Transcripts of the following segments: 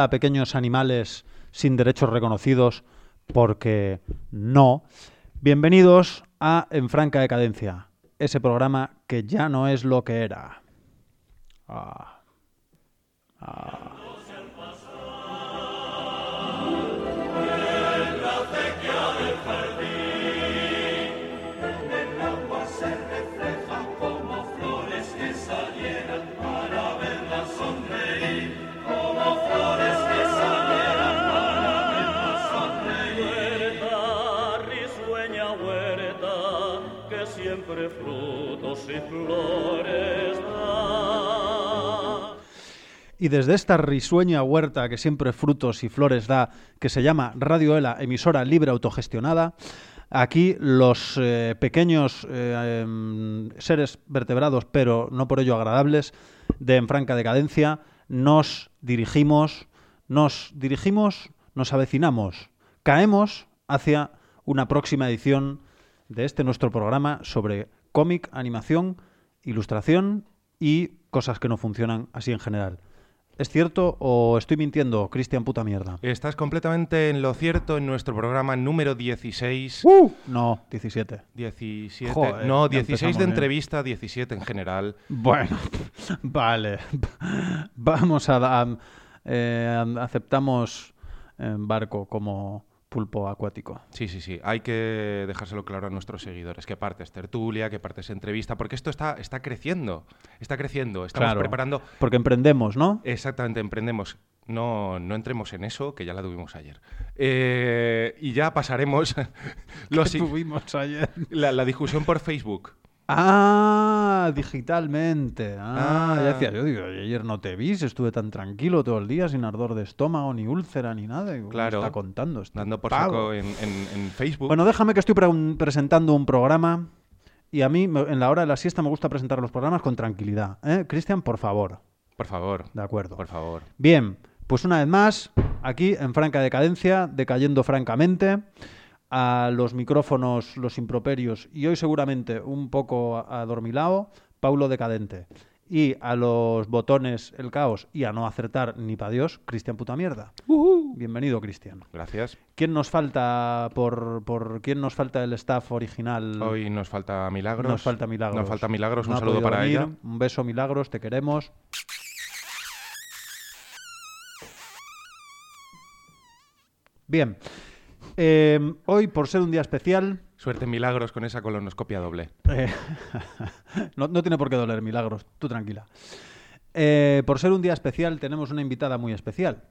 Hola, pequeños animales sin derechos reconocidos, porque no. Bienvenidos a En Franca Decadencia, ese programa que ya no es lo que era. Ah. Ah. Y desde esta risueña huerta que siempre frutos y flores da, que se llama Radio Ela, emisora libre autogestionada, aquí los eh, pequeños eh, em, seres vertebrados, pero no por ello agradables, de En Franca Decadencia, nos dirigimos, nos dirigimos, nos avecinamos, caemos hacia una próxima edición de este nuestro programa sobre cómic, animación, ilustración y cosas que no funcionan así en general. ¿Es cierto o estoy mintiendo, Cristian puta mierda? Estás completamente en lo cierto en nuestro programa número 16. No, 17. 17. Joder, no, ya 16 empezamos de bien. entrevista, 17 en general. Bueno, vale. Vamos a... eh, aceptamos eh, barco como pulpo acuático. Sí, sí, sí. Hay que dejárselo claro a nuestros seguidores. Que parte es tertulia, que parte es entrevista, porque esto está, está creciendo. Está creciendo. Estamos Claro. preparando. Porque emprendemos, ¿no? Exactamente, emprendemos. No, no entremos en eso, que ya la tuvimos ayer. Eh, y ya pasaremos lo si- tuvimos ayer? la, la discusión por Facebook. Ah, digitalmente. Ah, ya Ah. decía yo, digo, ayer no te vi, estuve tan tranquilo todo el día, sin ardor de estómago, ni úlcera, ni nada. Digo, ¿qué Claro. está contando? este Dando por saco en, en- en Facebook. Bueno, déjame que estoy pre- presentando un programa y a mí en la hora de la siesta me gusta presentar los programas con tranquilidad. ¿eh? Cristian, por favor. por favor. De acuerdo. Por favor. Bien, pues una vez más, aquí en franca decadencia, decayendo francamente, a los micrófonos, los improperios y hoy seguramente un poco adormilado, Paulo decadente. Y a los botones el caos y a no acertar ni pa' Dios, Cristian puta mierda. Bienvenido, Cristian. Gracias. ¿Quién nos falta por, por quién nos falta el staff original? Hoy nos falta Milagros. Nos falta Milagros. Nos falta Milagros. No un saludo para venir. ella. Un beso, Milagros, te queremos. Bien. Eh, hoy, por ser un día especial, Suerte Milagros con esa colonoscopia doble. eh, no, no tiene por qué doler, Milagros, tú tranquila. Eh, por ser un día especial, tenemos una invitada muy especial.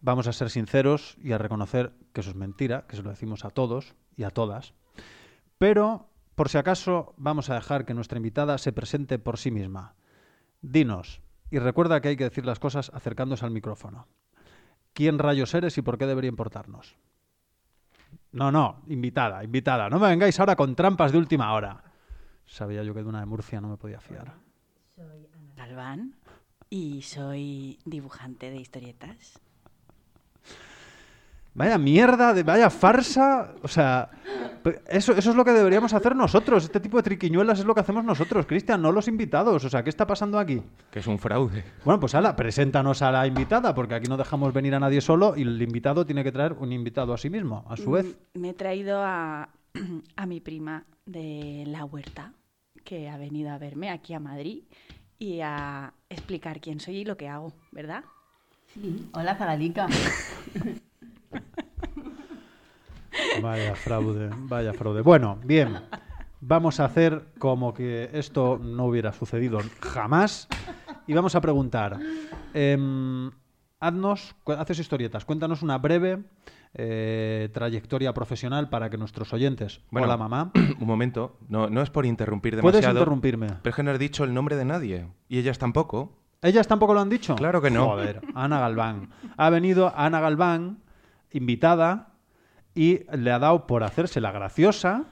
Vamos a ser sinceros y a reconocer que eso es mentira, que se lo decimos a todos y a todas. Pero, por si acaso, vamos a dejar que nuestra invitada se presente por sí misma. Dinos, y recuerda que hay que decir las cosas acercándose al micrófono. ¿Quién rayos eres y por qué debería importarnos? No, no, invitada, invitada. No me vengáis ahora con trampas de última hora. Sabía yo que de una de Murcia no me podía fiar. Soy Ana Galván y soy dibujante de historietas. Vaya mierda, de, vaya farsa. O sea, eso, eso es lo que deberíamos hacer nosotros. Este tipo de triquiñuelas es lo que hacemos nosotros, Cristian, no los invitados. O sea, ¿qué está pasando aquí? Que es un fraude. Bueno, pues ala, preséntanos a la invitada, porque aquí no dejamos venir a nadie solo y el invitado tiene que traer un invitado a sí mismo, a su vez. Mm, Me he traído a, a mi prima de la huerta, que ha venido a verme aquí a Madrid y a explicar quién soy y lo que hago, ¿verdad? Sí. Hola, Zagalica. Vaya fraude, vaya fraude. Bueno, bien. Vamos a hacer como que esto no hubiera sucedido jamás y vamos a preguntar. em, haznos, haces historietas, cuéntanos una breve eh, trayectoria profesional para que nuestros oyentes. Bueno, Hola, mamá. Un momento. No, no es por interrumpir Puedes demasiado. interrumpirme. Pero es que no has dicho el nombre de nadie. Y ellas tampoco. ¿Ellas tampoco lo han dicho? Claro que no. Joder, Ana Galván. Ha venido Ana Galván invitada y le ha dado por hacerse la graciosa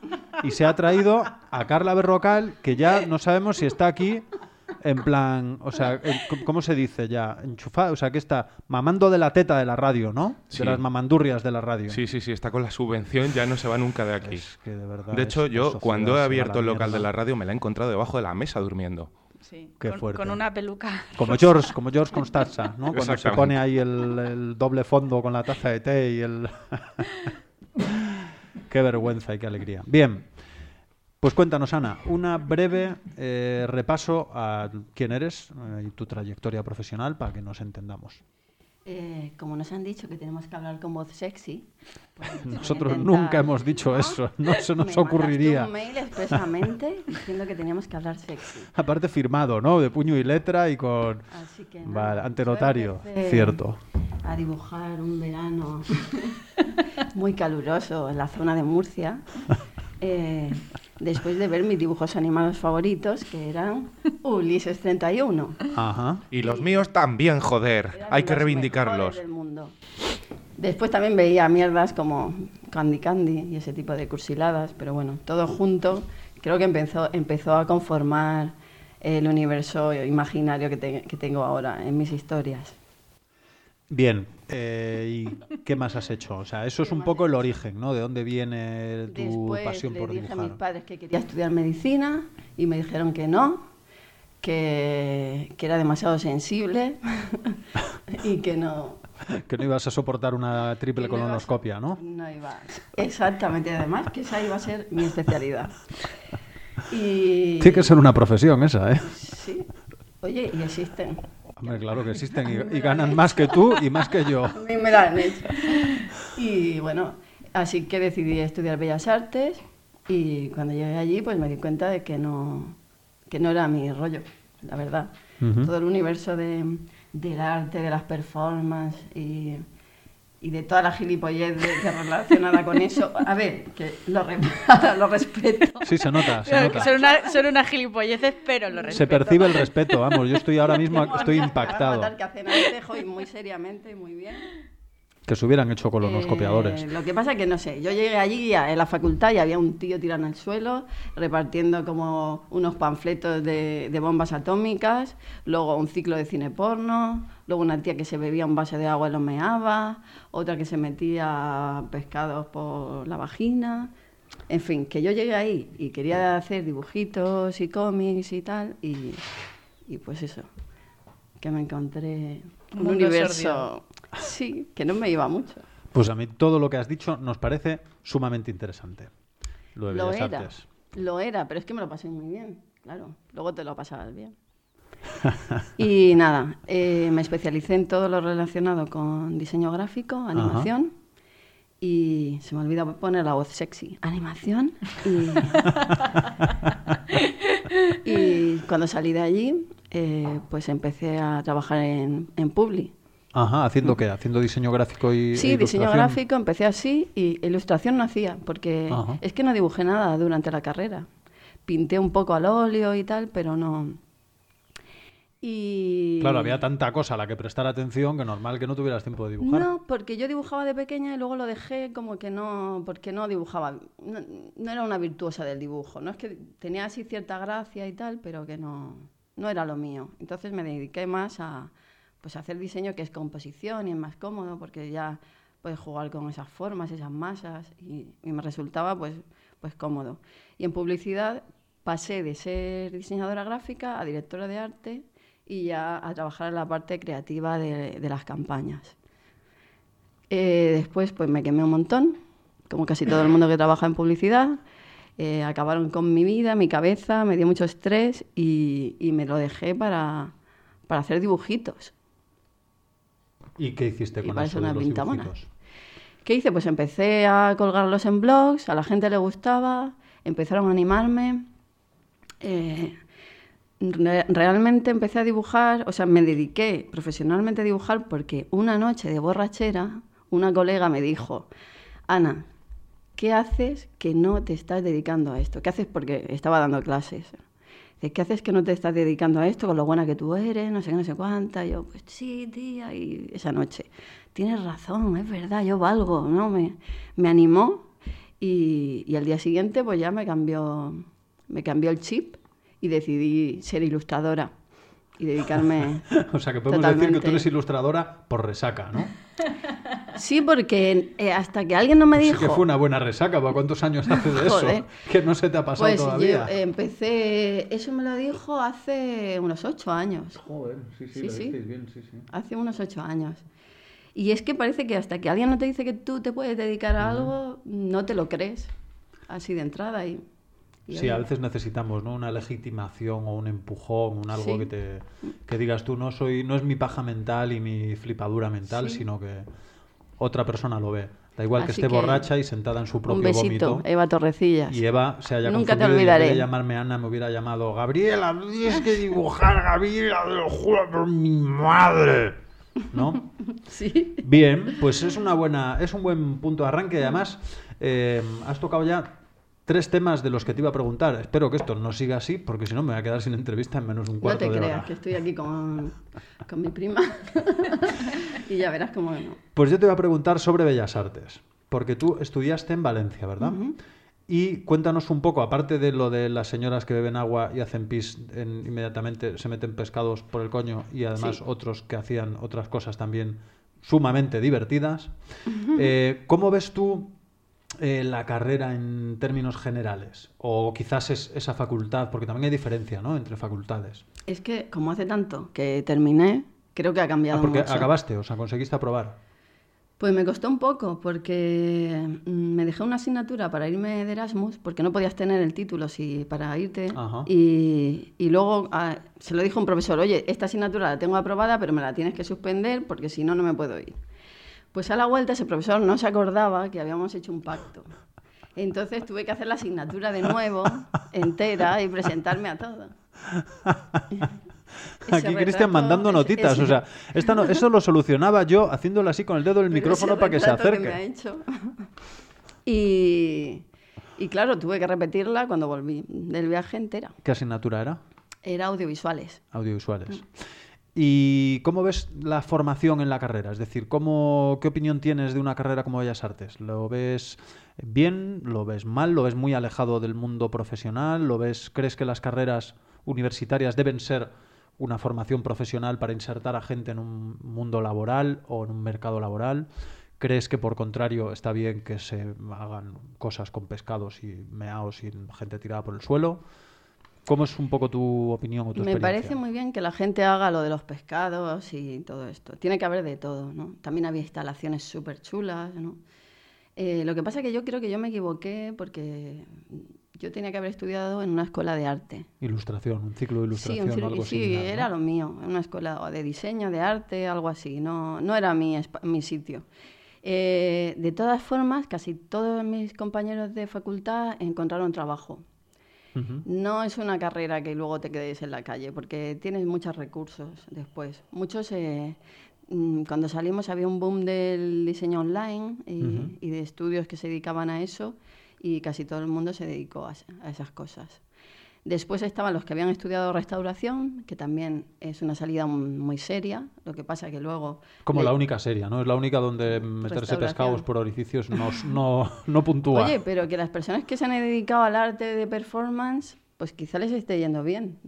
y se ha traído a Carla Berrocal, que ya no sabemos si está aquí en plan, o sea, ¿cómo se dice ya? Enchufada, o sea, que está mamando de la teta de la radio, ¿no? Sí. De las mamandurrias de la radio. Sí, sí, sí, está con la subvención, ya no se va nunca de aquí. Es que de verdad. De hecho, yo cuando he abierto el local de la radio me la he encontrado debajo de la mesa durmiendo. Sí, Qué con, fuerte. con una peluca. Como George, como George Constanza, ¿no? Cuando se pone ahí el, el doble fondo con la taza de té y el... qué vergüenza y qué alegría. Bien, pues cuéntanos, Ana, una breve eh, repaso a quién eres eh, y tu trayectoria profesional para que nos entendamos. Eh, como nos han dicho que tenemos que hablar con voz sexy, pues Nosotros intentar, nunca hemos dicho eso, no se nos Me ocurriría. un mail expresamente diciendo que teníamos que hablar sexy. Aparte firmado, ¿no? De puño y letra y con... Así que nada, Vale, ante notario, cierto. A dibujar un verano muy caluroso en la zona de Murcia. eh, después de ver mis dibujos animados favoritos, que eran Ulises 31. Ajá. Y los míos también, joder. Eran Hay que los reivindicarlos. mejores del mundo. Después también veía mierdas como Candy Candy y ese tipo de cursiladas, pero bueno, todo junto creo que empezó, empezó a conformar el universo imaginario que, te- que tengo ahora en mis historias. Bien, eh, ¿y qué más has hecho? O sea, eso es un poco el origen, ¿no? De dónde viene tu Después pasión le por dije a mis dibujar. padres que quería estudiar medicina y me dijeron que no, que, que era demasiado sensible y que no, Que no ibas a soportar una triple colonoscopia, ¿no? No iba. Exactamente, además que esa iba a ser mi especialidad. Y Tiene que ser una profesión esa, ¿eh? Sí. Oye, y existen. Hombre, claro que existen y, y ganan más que tú y más que yo. A mí me han hecho. Y bueno, así que decidí estudiar Bellas Artes y cuando llegué allí pues me di cuenta de que no, que no era mi rollo, la verdad. Todo el universo de, del arte, de las performances y, y de toda la gilipollez de- que relacionada con eso. A ver, que lo, re- lo respeto. Sí, se nota, se nota. son, una, son unas gilipolleces, pero lo Se respeto. percibe el respeto, vamos. Yo estoy ahora mismo estoy impactado. que hacen y muy seriamente, muy bien. Que se hubieran hecho colonoscopiadores. Eh, lo que pasa que no sé, yo llegué allí a, en la facultad y había un tío tirado en el suelo repartiendo como unos panfletos de, de bombas atómicas, luego un ciclo de cine porno, luego una tía que se bebía un vaso de agua y lo meaba, otra que se metía pescados por la vagina. En fin, que yo llegué ahí y quería hacer dibujitos y cómics y tal, y, y pues eso, que me encontré un, universo, sí, que no me iba mucho. Pues a mí todo lo que has dicho nos parece sumamente interesante. Lo de Lo Bellas era, Artes. lo era, pero es que me lo pasé muy bien, claro. Luego te lo pasabas bien. y nada, eh, me especialicé en todo lo relacionado con diseño gráfico, animación. Y se me olvidó poner la voz sexy. Animación. Y, y cuando salí de allí, eh, pues empecé a trabajar en, en Publi. Ajá, ¿haciendo qué? ¿Haciendo diseño gráfico y Sí, diseño gráfico, empecé así y ilustración no hacía, porque Ajá. es que no dibujé nada durante la carrera. Pinté un poco al óleo y tal, pero no. Y... Claro, había tanta cosa a la que prestar atención que normal que no tuvieras tiempo de dibujar. No, porque yo dibujaba de pequeña y luego lo dejé como que no, porque no dibujaba, no, no era una virtuosa del dibujo, no es que tenía así cierta gracia y tal, pero que no, no era lo mío. Entonces me dediqué más a, pues a hacer diseño que es composición y es más cómodo porque ya puedes jugar con esas formas, esas masas y, y me resultaba pues, pues cómodo. Y en publicidad pasé de ser diseñadora gráfica a directora de arte y ya a trabajar en la parte creativa de, de las campañas. Eh, después pues me quemé un montón, como casi todo el mundo que trabaja en publicidad. Eh, acabaron con mi vida, mi cabeza, me dio mucho estrés y, y me lo dejé para, para hacer dibujitos. ¿Y qué hiciste Y con eso de los dibujitos? ¿Qué hice? Pues empecé a colgarlos en blogs, a la gente le gustaba, empezaron a animarme. Eh, realmente empecé a dibujar, o sea, me dediqué profesionalmente a dibujar porque una noche de borrachera una colega me dijo, Ana, ¿qué haces que no te estás dedicando a esto? ¿Qué haces? Porque estaba dando clases. ¿qué haces que no te estás dedicando a esto con lo buena que tú eres? No sé qué, no sé cuánta. Y yo, pues sí, tía. Y esa noche, tienes razón, es verdad, yo valgo, ¿no? Me, me animó y, y al día siguiente pues ya me cambió, me cambió el chip y decidí ser ilustradora y dedicarme O sea, que podemos decir que tú Totalmente. eres ilustradora por resaca, ¿no? Sí, porque eh, hasta que alguien no me Sí dijo... que fue una buena resaca. ¿Para cuántos años hace de eso? Que no se te ha pasado Pues yo todavía. eh, empecé, eso me lo dijo hace unos ocho años, Joder, sí, Sí, lo sí. dices bien, sí, sí. hace unos ocho años. Y es que parece que hasta que alguien no te dice que tú te puedes dedicar a algo, no te lo crees, así de entrada. Y Sí, a veces necesitamos ¿no? una legitimación o un empujón, un algo Sí. que te que digas tú no soy no es mi paja mental y mi flipadura mental, Sí. sino que otra persona lo ve. Da igual que esté que, borracha y sentada en su Un propio besito, vómito. Eva Torrecillas. Y Eva se haya Nunca te olvidaré. de llamarme Ana me hubiera llamado Gabriela, tienes que dibujar Gabriela, te lo juro por mi madre. ¿No? Sí. Bien, pues es una buena, es un buen punto de arranque. Además, eh, has tocado ya tres temas de los que te iba a preguntar. Espero que esto no siga así, porque si no me voy a quedar sin entrevista en menos de un No cuarto te de creas, hora. que estoy aquí con, con mi prima. y ya verás cómo no. Pues yo te voy a preguntar sobre Bellas Artes, porque tú estudiaste en Valencia, ¿verdad? Y cuéntanos un poco, aparte de lo de las señoras que beben agua y hacen pis en- inmediatamente, se meten pescados por el coño y además Sí. otros que hacían otras cosas también sumamente divertidas. Eh, ¿Cómo ves tú eh, la carrera en términos generales? O quizás es esa facultad, porque también hay diferencia ¿no? entre facultades. Es que como hace tanto que terminé, creo que ha cambiado Ah, porque mucho. acabaste, o sea, conseguiste aprobar. Pues me costó un poco porque mm, me dejé una asignatura para irme de Erasmus porque no podías tener el título si para irte y, y luego ah, se lo dijo un profesor, oye, esta asignatura la tengo aprobada pero me la tienes que suspender porque si no, no me puedo ir. Pues a la vuelta ese profesor no se acordaba que habíamos hecho un pacto. Entonces tuve que hacer la asignatura de nuevo, entera, y presentarme a todo. Aquí Cristian mandando notitas, ese- o sea, esta no- eso lo solucionaba yo haciéndolo así con el dedo del micrófono para que se retrato me ha acerque. hecho. y, y claro, tuve que repetirla cuando volví del viaje entera. ¿Qué asignatura era? Era audiovisuales. Audiovisuales. ¿Y cómo ves la formación en la carrera? Es decir, ¿cómo, ¿qué opinión tienes de una carrera como Bellas Artes? ¿Lo ves bien? ¿Lo ves mal? ¿Lo ves muy alejado del mundo profesional? ¿Lo ves, ¿Crees que las carreras universitarias deben ser una formación profesional para insertar a gente en un mundo laboral o en un mercado laboral? ¿Crees que por contrario está bien que se hagan cosas con pescados y meaos y gente tirada por el suelo? ¿Cómo es un poco tu opinión o tu Me parece muy bien que la gente haga lo de los pescados y todo esto. Tiene que haber de todo, ¿no? También había instalaciones súper chulas, ¿no? Eh, lo que pasa es que yo creo que yo me equivoqué porque yo tenía que haber estudiado en una escuela de arte. Ilustración, un ciclo de Sí, ilustración un o cir- algo sí, similar, ¿no? era lo mío, una escuela de diseño, de arte, algo así, no, no era mi, mi sitio. Eh, de todas formas, casi todos mis compañeros de facultad encontraron trabajo. No es una carrera que luego te quedes en la calle, porque tienes muchos recursos después. Muchos, eh, mm, cuando salimos había un boom del diseño online y, Ujú. y de estudios que se dedicaban a eso y casi todo el mundo se dedicó a esas cosas. Después estaban los que habían estudiado restauración, que también es una salida muy seria. Lo que pasa que luego... Como le- la única serie, ¿no? Es la única donde meterse pescados por orificios no, no, no puntúa. Oye, pero que las personas que se han dedicado al arte de performance, pues quizá les esté yendo bien.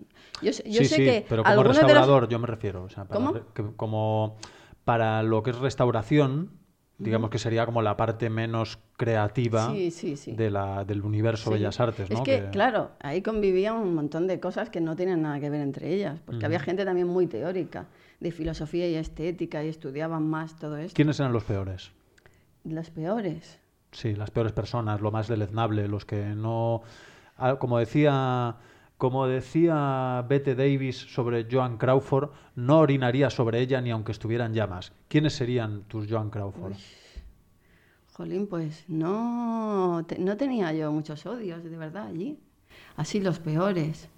Yo, sí, sé sí, que pero como los- restaurador yo me refiero. O sea, para ¿Cómo? re- como para lo que es restauración, digamos que sería como la parte menos creativa Sí, sí, sí. De la, del universo. Bellas Artes, ¿no? Es que, claro, ahí convivían un montón de cosas que no tienen nada que ver entre ellas, porque había gente también muy teórica, de filosofía y estética, y estudiaban más todo esto. ¿Quiénes eran los peores? Las peores. Sí, las peores personas, lo más deleznable, los que no... ah, Como decía, como decía Bette Davis sobre Joan Crawford, no orinaría sobre ella ni aunque estuviera en llamas. ¿Quiénes serían tus Joan Crawford? Jolín, pues no, te- no tenía yo muchos odios, de verdad, allí. Así los peores.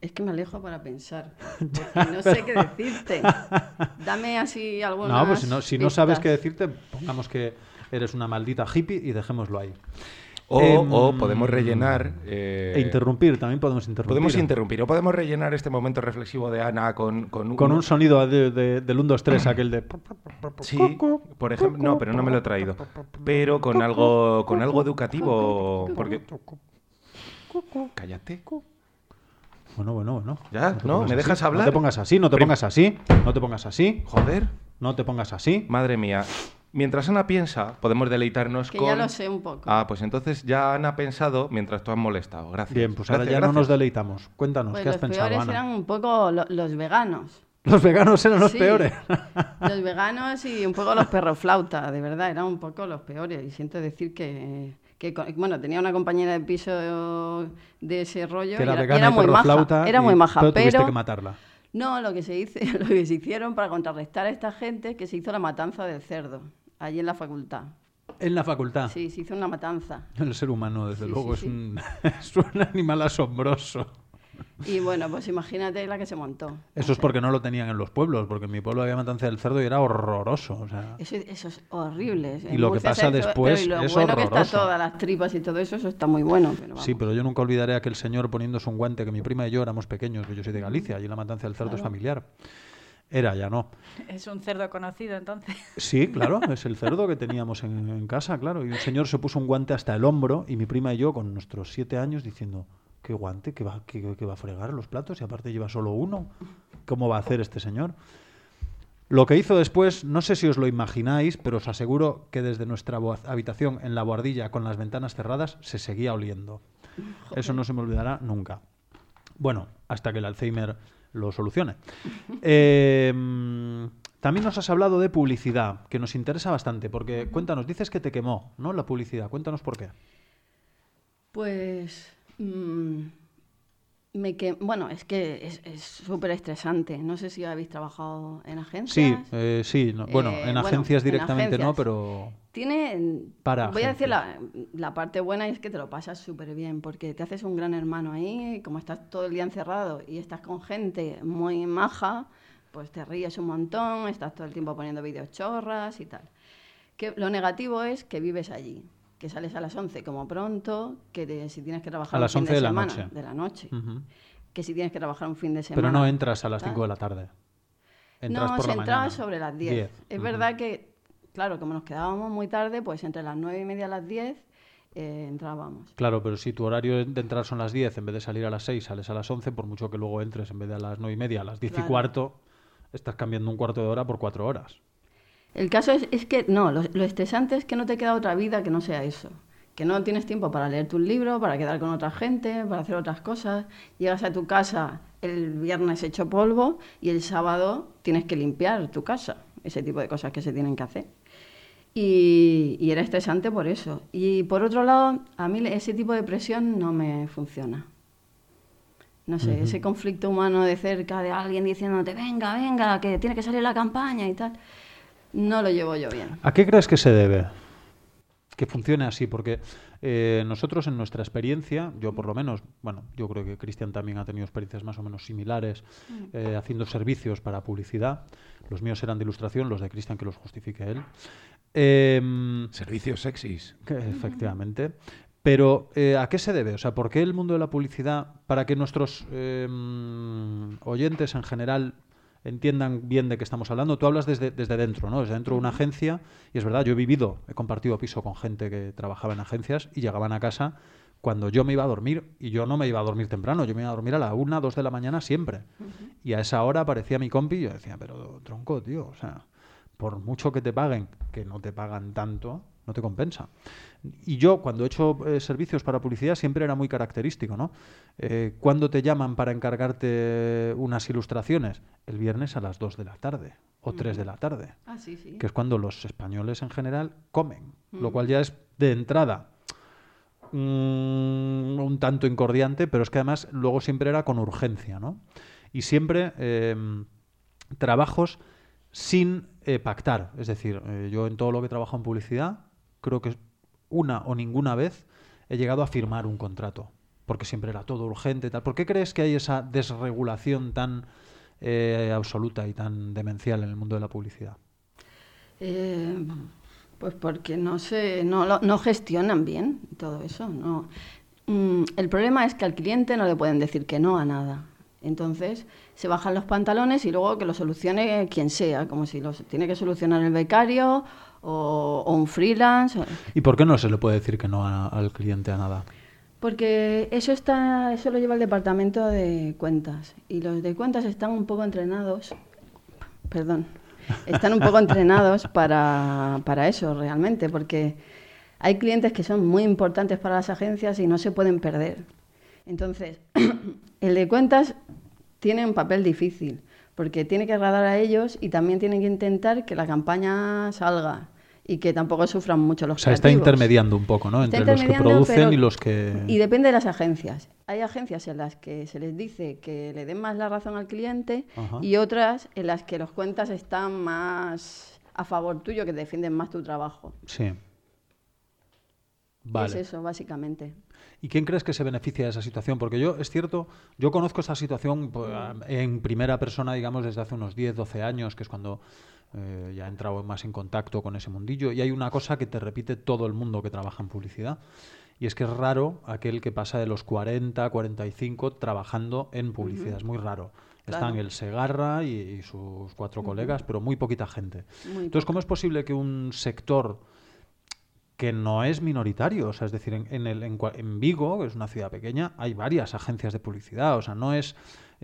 Es que me alejo para pensar. no sé qué decirte. Dame así algunas No, pues si no, si no sabes qué decirte, pongamos que eres una maldita hippie y dejémoslo ahí. O, Em, o podemos rellenar... eh, E interrumpir, también podemos interrumpir. Podemos interrumpir o podemos rellenar este momento reflexivo de Ana con, con un... Con un sonido de- de- del 1, 2, 3, aquel de... Sí, por ejemplo... No, pero no me lo he traído. Pero con algo, con algo educativo, porque... Cállate. Bueno, bueno, bueno. Ya, ¿no? ¿Me así. dejas hablar? No te pongas así, no te pongas así, no te pongas así, Joder. no te pongas así. Madre mía. Mientras Ana piensa, podemos deleitarnos Que con... ya lo sé un poco. Ah, pues entonces ya Ana ha pensado mientras tú has molestado. Gracias. Bien, pues ahora Gracias, ya no nos deleitamos. Cuéntanos, Pues ¿qué has los pensado, peores Ana? eran un poco lo- los veganos. Los veganos eran los Sí. peores. Los veganos y un poco los perroflauta, de verdad, eran un poco los peores. Y siento decir que, bueno, tenía una compañera de piso de ese rollo que y era y vegana era y muy maja. perroflauta Era muy maja, pero tuviste que matarla. no, lo que se hizo, lo que se hicieron para contrarrestar a esta gente es que se hizo la matanza del cerdo allí en la facultad. En la facultad. Sí, se hizo una matanza. El ser humano, desde Sí, luego, sí, es, Un, es un animal asombroso. Y bueno, pues imagínate la que se montó. Eso es porque no lo tenían en los pueblos, porque en mi pueblo había matanza del cerdo y era horroroso. O sea, Eso, eso es horrible. Y lo que pasa después pero y lo es bueno que está todas las tripas y todo eso, eso está muy bueno. Pero sí, pero yo nunca olvidaré a aquel señor poniéndose un guante, que mi prima y yo éramos pequeños, que yo soy de Galicia, y la matanza del cerdo es familiar. Era, ya no. Es un cerdo conocido entonces. Sí, claro, es el cerdo que teníamos en, en casa, claro. Y un señor se puso un guante hasta el hombro y mi prima y yo con nuestros siete años diciendo, ¿qué guante? ¿Que va, que, que va a fregar los platos? Y aparte lleva solo uno. ¿Cómo va a hacer este señor? Lo que hizo después, no sé si os lo imagináis, pero os aseguro que desde nuestra habitación en la boardilla con las ventanas cerradas se seguía oliendo. Eso no se me olvidará nunca. Bueno, hasta que el Alzheimer lo solucione. Eh, también nos has hablado de publicidad, que nos interesa bastante, porque cuéntanos, dices que te quemó, ¿no? La publicidad, cuéntanos por qué. Pues. mm, me que... Bueno, es que es es súper estresante. No sé si habéis trabajado en agencias. Sí, eh, sí, no- bueno, Eh, en bueno, agencias en directamente no, pero Tiene. Para Voy a decir la, la parte buena y es que te lo pasas súper bien, porque te haces un gran hermano ahí, como estás todo el día encerrado y estás con gente muy maja, pues te ríes un montón, estás todo el tiempo poniendo vídeos chorras y tal. Que lo negativo es que vives allí, que sales a las 11 como pronto, que te- si tienes que trabajar A un las fin 11 de la semana, noche. de la noche, Ujú. que si tienes que trabajar un fin de semana. pero no entras a las tal. 5 de la tarde. Entras no, por se la entraba mañana. sobre las 10. 10, Es ujú. verdad que, claro, como nos quedábamos muy tarde, pues entre las 9 y media a las 10 eh, entrábamos. Claro, pero si tu horario de entrar son las 10, en vez de salir a las 6, sales a las 11, por mucho que luego entres en vez de a las 9 y media, a las 10 y Claro. cuarto, estás cambiando un cuarto de hora por cuatro horas. El caso es, es que, no, lo, lo estresante es que no te queda otra vida que no sea eso. Que no tienes tiempo para leer tu libro, para quedar con otra gente, para hacer otras cosas. Llegas a tu casa el viernes hecho polvo y el sábado tienes que limpiar tu casa. Ese tipo de cosas que se tienen que hacer. Y, y era estresante por eso. Y por otro lado, a mí ese tipo de presión no me funciona. No sé, ese conflicto humano de cerca de alguien diciéndote, venga, venga, que tiene que salir la campaña y tal, no lo llevo yo bien. ¿A qué crees que se debe? Que funcione así, porque eh, nosotros en nuestra experiencia, yo por lo menos, bueno, yo creo que Cristian también ha tenido experiencias más o menos similares eh, haciendo servicios para publicidad. Los míos eran de ilustración, los de Cristian que los justifique él. Em, Servicios sexys. que efectivamente. Pero, eh, ¿a qué se debe? O sea, ¿por qué el mundo de la publicidad, para que nuestros eh, mm, oyentes en general entiendan bien de qué estamos hablando? Tú hablas desde, desde dentro, ¿no? Desde dentro de una agencia. Y es verdad, yo he vivido, he compartido piso con gente que trabajaba en agencias y llegaban a casa cuando yo me iba a dormir. Y yo no me iba a dormir temprano, yo me iba a dormir a la una, dos de la mañana siempre. Y a esa hora aparecía mi compi y yo decía, pero tronco, tío, o sea, por mucho que te paguen, que no te pagan tanto, no te compensa. Y yo, cuando he hecho eh, servicios para publicidad, siempre era muy característico, ¿no? Eh, ¿Cuándo te llaman para encargarte unas ilustraciones? El viernes a las 2 de la tarde o 3 de la tarde, Ah, sí, sí. que es cuando los españoles en general comen, lo cual ya es de entrada mm, un tanto incordiante, pero es que además luego siempre era con urgencia, ¿no? Y siempre em, trabajos sin eh, pactar. Es decir, eh, yo en todo lo que trabajo en publicidad, creo que una o ninguna vez he llegado a firmar un contrato, porque siempre era todo urgente tal. ¿Por qué crees que hay esa desregulación tan eh, absoluta y tan demencial en el mundo de la publicidad? Eh, Pues porque no se, no, no gestionan bien todo eso. No. Mm, el problema es que al cliente no le pueden decir que no a nada. Entonces se bajan los pantalones y luego que lo solucione quien sea, como si los tiene que solucionar el becario o, o un freelance. o- ¿Y por qué no se le puede decir que no a- al cliente a nada? Porque eso está, eso lo lleva el departamento de cuentas y los de cuentas están un poco entrenados, perdón, están un poco entrenados para, para eso realmente, porque hay clientes que son muy importantes para las agencias y no se pueden perder. Entonces, el de cuentas tiene un papel difícil, porque tiene que agradar a ellos y también tiene que intentar que la campaña salga y que tampoco sufran mucho los O sea, está creativos. intermediando un poco, ¿no? Está Entre los que producen pero- y los que... Y depende de las agencias. Hay agencias en las que se les dice que le den más la razón al cliente Ajá. y otras en las que los cuentas están más a favor tuyo, que defienden más tu trabajo. Sí. Es Vale. eso, básicamente. ¿Y quién crees que se beneficia de esa situación? Porque yo, es cierto, yo conozco esa situación pues, en primera persona, digamos, desde hace unos 10, 12 años, que es cuando eh, ya he entrado más en contacto con ese mundillo. Y hay una cosa que te repite todo el mundo que trabaja en publicidad. Y es que es raro aquel que pasa de los 40, 45 trabajando en publicidad. Es muy raro. Están el Segarra y, y sus cuatro colegas, pero muy poquita gente. Muy Entonces, ¿cómo es posible que un sector que no es minoritario. O sea, es decir, en, en el, en, en Vigo, que es una ciudad pequeña, hay varias agencias de publicidad. O sea, no es,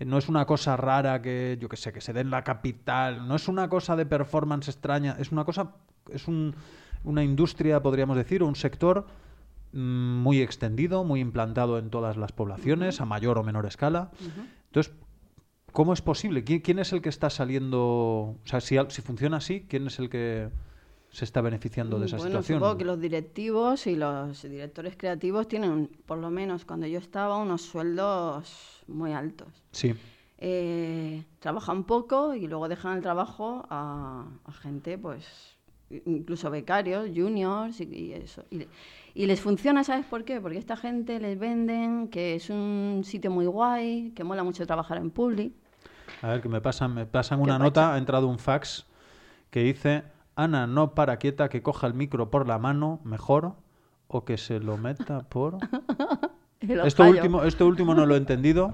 no es una cosa rara que, yo que sé, que se dé en la capital. No es una cosa de performance extraña. Es una cosa, es un- una industria, podríamos decir, o un sector mm, muy extendido, muy implantado en todas las poblaciones, a mayor o menor escala. Entonces, ¿cómo es posible? ¿Quién, quién es el que está saliendo? O sea, si funciona así, ¿quién es el que se está beneficiando de esa bueno, situación? supongo que los directivos y los directores creativos tienen, por lo menos cuando yo estaba, unos sueldos muy altos. Sí. eh, trabajan poco y luego dejan el trabajo a, a gente, pues, incluso becarios, juniors y, y eso. Y, y les funciona, ¿sabes por qué? Porque esta gente les venden que es un sitio muy guay, que mola mucho trabajar en Publi. A ver, que me pasan, me pasan ¿Qué una pacha? nota, ha entrado un fax que dice, Ana, no para quieta, que coja el micro por la mano, mejor, o que se lo meta por... Esto último, esto último no lo he entendido,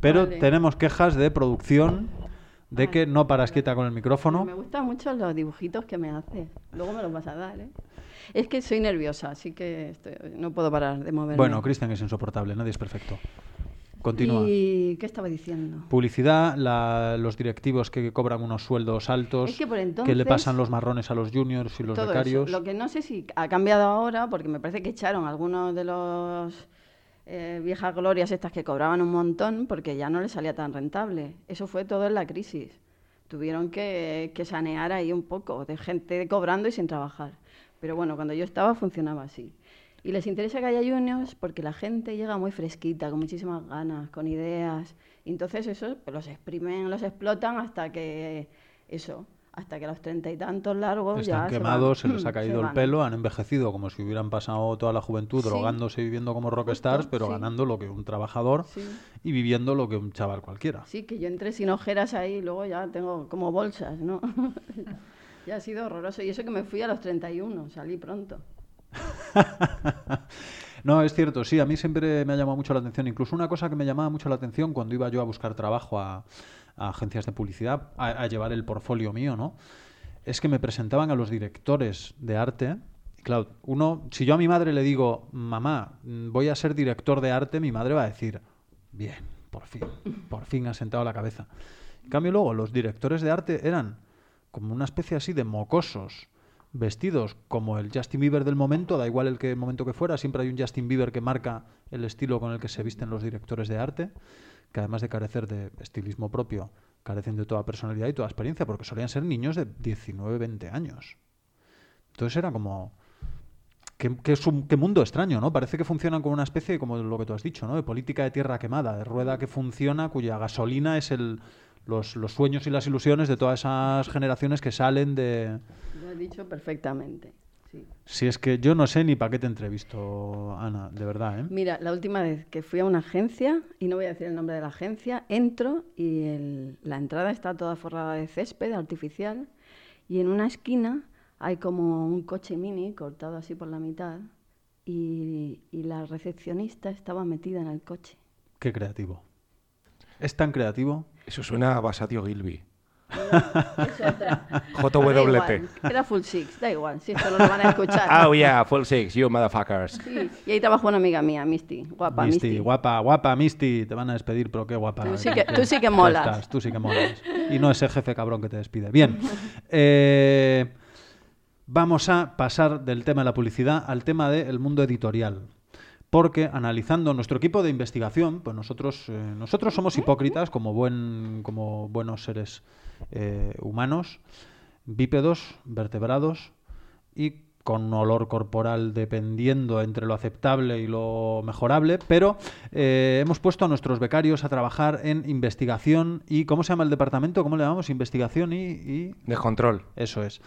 pero Vale. tenemos quejas de producción de que no paras quieta con el micrófono. Me gustan mucho los dibujitos que me hace. Luego me los vas a dar, ¿eh? Es que soy nerviosa, así que estoy- no puedo parar de moverme. Bueno, Cristian es insoportable, nadie es perfecto. Continúa. ¿Y qué estaba diciendo? Publicidad, la- los directivos que cobran unos sueldos altos, Es que por le pasan los marrones a los juniors y los eso. becarios. Lo que no sé si ha cambiado ahora, porque me parece que echaron algunos de los eh, viejas glorias estas que cobraban un montón, porque ya no les salía tan rentable. Eso fue todo en la crisis. Tuvieron que, que sanear ahí un poco de gente cobrando y sin trabajar. Pero bueno, cuando yo estaba funcionaba así. Y les interesa que haya juniors porque la gente llega muy fresquita, con muchísimas ganas, con ideas. Y entonces eso pues, los exprimen, los explotan hasta que eso, hasta que a los treinta y tantos largos ya Están se quemados, se, van. les ha Se caído el pelo, han envejecido como si hubieran pasado toda la juventud Sí. drogándose y viviendo como rockstars, pero sí. ganando lo que un trabajador Sí. y viviendo lo que un chaval cualquiera. Sí, que yo entré sin ojeras ahí y luego ya tengo como bolsas, ¿no? ya ha sido horroroso. Y eso que me fui a los 31, salí pronto. No, es cierto, sí, a mí siempre me ha llamado mucho la atención. Incluso una cosa que me llamaba mucho la atención cuando iba yo a buscar trabajo a, agencias de publicidad, a, llevar el portfolio mío, ¿no? Es que me presentaban a los directores de arte. Claro, uno, si yo a mi madre le digo, mamá, voy a ser director de arte, mi madre va a decir, bien, por fin, por fin has sentado la cabeza. En cambio, luego, los directores de arte eran como una especie así de mocosos, vestidos como el Justin Bieber del momento, da igual el que el momento que fuera, siempre hay un Justin Bieber que marca el estilo con el que se visten los directores de arte, que además de carecer de estilismo propio, carecen de toda personalidad y toda experiencia, porque solían ser niños de 19, 20 años. Entonces era como... Qué, mundo extraño, ¿no? Parece que funcionan como una especie, como lo que tú has dicho, ¿no? De política de tierra quemada, de rueda que funciona, cuya gasolina es el, los, los sueños y las ilusiones de todas esas generaciones que salen de... Lo has dicho perfectamente. Sí. Si es que yo no sé ni para qué te entrevisto, Ana, de verdad, ¿eh? Mira, la última vez que fui a una agencia, y no voy a decir el nombre de la agencia, entro y el- la entrada está toda forrada de césped artificial y en una esquina hay como un coche mini cortado así por la mitad y, y la recepcionista estaba metida en el coche. Qué creativo. ¿Es tan creativo? Eso suena a Basadio Gilby. Es otra. Da JWT. Era full six, da igual, si esto no lo van a escuchar. Oh yeah, full six, you motherfuckers. Sí, Y ahí trabajó una amiga mía, Misty, guapa Misty, Misty. guapa, guapa, Misty, te van a despedir, pero qué guapa. Tú sí que- tú sí que Ya molas. estás, tú sí que molas. Y no ese jefe cabrón que te despide. Bien. eh, vamos a pasar del tema de la publicidad al tema del mundo editorial. Porque analizando nuestro equipo de investigación, pues nosotros, eh, nosotros somos hipócritas como, buen, como buenos seres eh, humanos, bípedos, vertebrados y con un olor corporal dependiendo entre lo aceptable y lo mejorable, pero eh, hemos puesto a nuestros becarios a trabajar en investigación y ¿cómo se llama el departamento? ¿Cómo le llamamos? Investigación y- y Descontrol. eso es.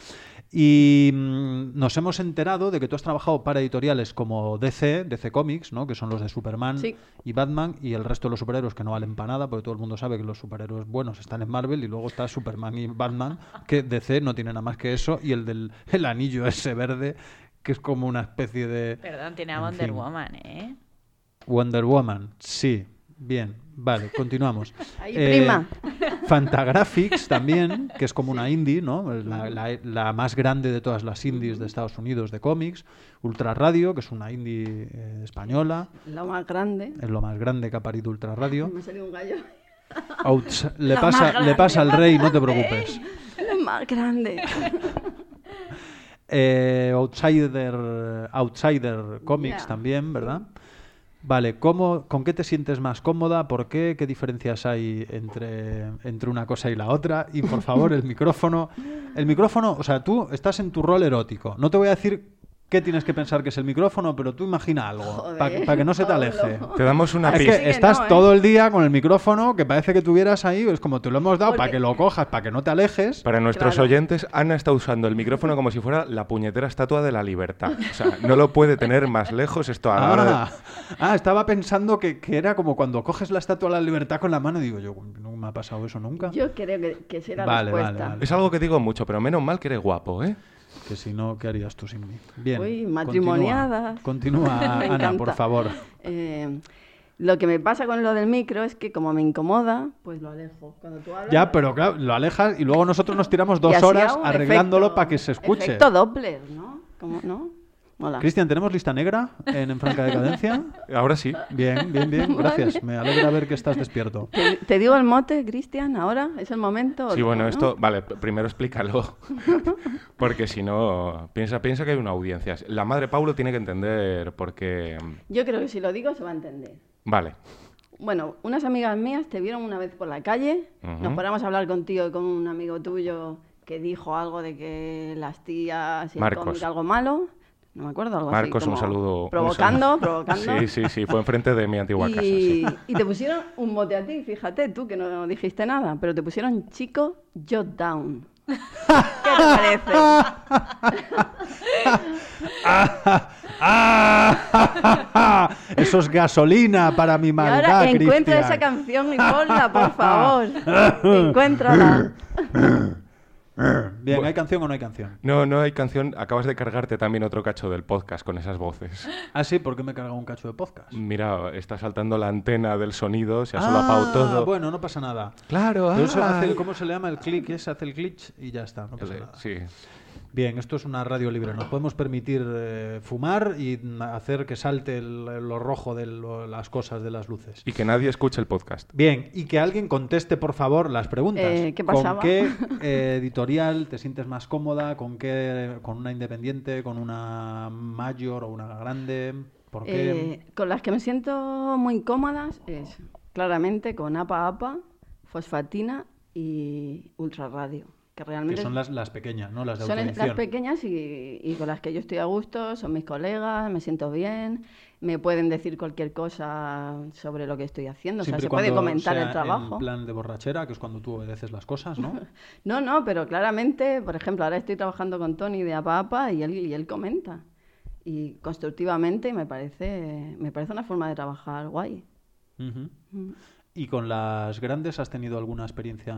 Y mm, nos hemos enterado de que tú has trabajado para editoriales como DC, DC Comics, ¿no? que son los de Superman Sí. y Batman, y el resto de los superhéroes que no valen para nada, porque todo el mundo sabe que los superhéroes buenos están en Marvel, y luego está Superman y Batman, que DC no tiene nada más que eso, y el del el anillo ese verde, que es como una especie de... Perdón, tiene a Wonder fin. Woman, ¿eh? Wonder Woman, sí. Bien, vale, continuamos. Ahí, Eh, prima. Fantagraphics también, que es como una indie, ¿no? La, la- la más grande de todas las indies de Estados Unidos de cómics. Ultra Radio, que es una indie eh, española. Lo más grande. Es lo más grande que ha parido Ultra Radio. Me salió un gallo. Outs- le, pasa, le pasa al rey, no te preocupes. Lo más grande. Eh, Outsider, Outsider Comics también, ¿verdad? Vale, ¿cómo, ¿con qué te sientes más cómoda? ¿Por qué? ¿Qué diferencias hay entre, entre una cosa y la otra? Y por favor, el micrófono. El micrófono, o sea, tú estás en tu rol erótico. No te voy a decir qué tienes que pensar que es el micrófono, pero tú imagina algo, para que no se te Pablo. aleje. Te damos una Es pista. Sí que estás no, ¿eh? todo el día con el micrófono que parece que tuvieras ahí, es como te lo hemos dado para que lo cojas, para que no te alejes. Para nuestros Claro. oyentes, Ana está usando el micrófono como si fuera la puñetera estatua de la libertad. O sea, no lo puede tener más lejos esto a la hora de- Ah, ah, estaba pensando que, que era como cuando coges la estatua de la libertad con la mano y digo, yo no me ha pasado eso nunca. Yo creo que, que será Vale, la vale, respuesta. vale. Es algo que digo mucho, pero menos mal que eres guapo, ¿eh? Que si no, ¿qué harías tú sin mí? Bien. Uy, continúa. matrimoniadas. Continúa, Me Ana, por favor. Eh, lo que me pasa con lo del micro es que como me incomoda, pues lo alejo. Cuando tú hablas, Ya, pero claro, lo alejas y luego nosotros nos tiramos dos horas arreglándolo para que se escuche. Efecto Doppler, ¿no? ¿Cómo, ¿No? Cristian, ¿tenemos lista negra en, en Franca Decadencia? Ahora sí. Bien, bien, bien, gracias. Me alegra ver que estás despierto. ¿Te, te digo el mote, Cristian, ahora? ¿Es el momento? Sí, ¿O bueno, no? esto, vale, primero explícalo. Porque si no, piensa, piensa que hay una audiencia. La madre Paulo tiene que entender porque... Yo creo que si lo digo se va a entender. Vale. Bueno, unas amigas mías te vieron una vez por la calle, nos paramos a hablar contigo y con un amigo tuyo que dijo algo de que las tías y el cómic algo malo. No me acuerdo, algo Marcos, así. un como saludo. un Provocando, saludo. provocando. Sí, sí, sí, fue enfrente de mi antigua casa. Y, sí. y te pusieron un mote a ti, fíjate tú que no dijiste nada, pero te pusieron chico jot down. ¿Qué te parece? Eso es gasolina para mi Y maldad, ahora encuentra Cristian. esa canción y ponla, por favor. Encuéntrala. Bien, ¿hay canción o no hay canción? No, no hay canción. Acabas de cargarte también otro cacho del podcast con esas voces. Ah, sí, ¿por qué me he cargado un cacho de podcast? Mira, está saltando la antena del sonido, se ha solapado todo. Ah, bueno, no pasa nada. Claro, ah. hace- ¿Cómo se le llama el clic? Es hace el glitch y ya está, no pasa nada. Sí. Bien, esto es una radio libre. Nos podemos permitir eh, fumar y hacer que salte el- lo rojo de lo- las cosas de las luces. Y que nadie escuche el podcast. Bien, y que alguien conteste, por favor, las preguntas. Eh, ¿qué ¿Con qué eh, editorial te sientes más cómoda? ¿Con qué? ¿Con una independiente? ¿Con una mayor o una grande? ¿Por qué? Eh, con las que me siento muy cómodas es claramente con APA APA, Fosfatina y Ultra Radio. Que que realmente son las, las pequeñas, ¿no? Las de son las pequeñas y, y con las que yo estoy a gusto, son mis colegas, me siento bien, me pueden decir cualquier cosa sobre lo que estoy haciendo, o sea, se puede comentar sea el trabajo. En plan de borrachera, que es cuando tú obedeces las cosas, ¿no? No, no, pero claramente, por ejemplo, ahora estoy trabajando con Tony de APA APA y él, y él comenta. Y constructivamente me parece, me parece una forma de trabajar guay. Mm. ¿Y con las grandes has tenido alguna experiencia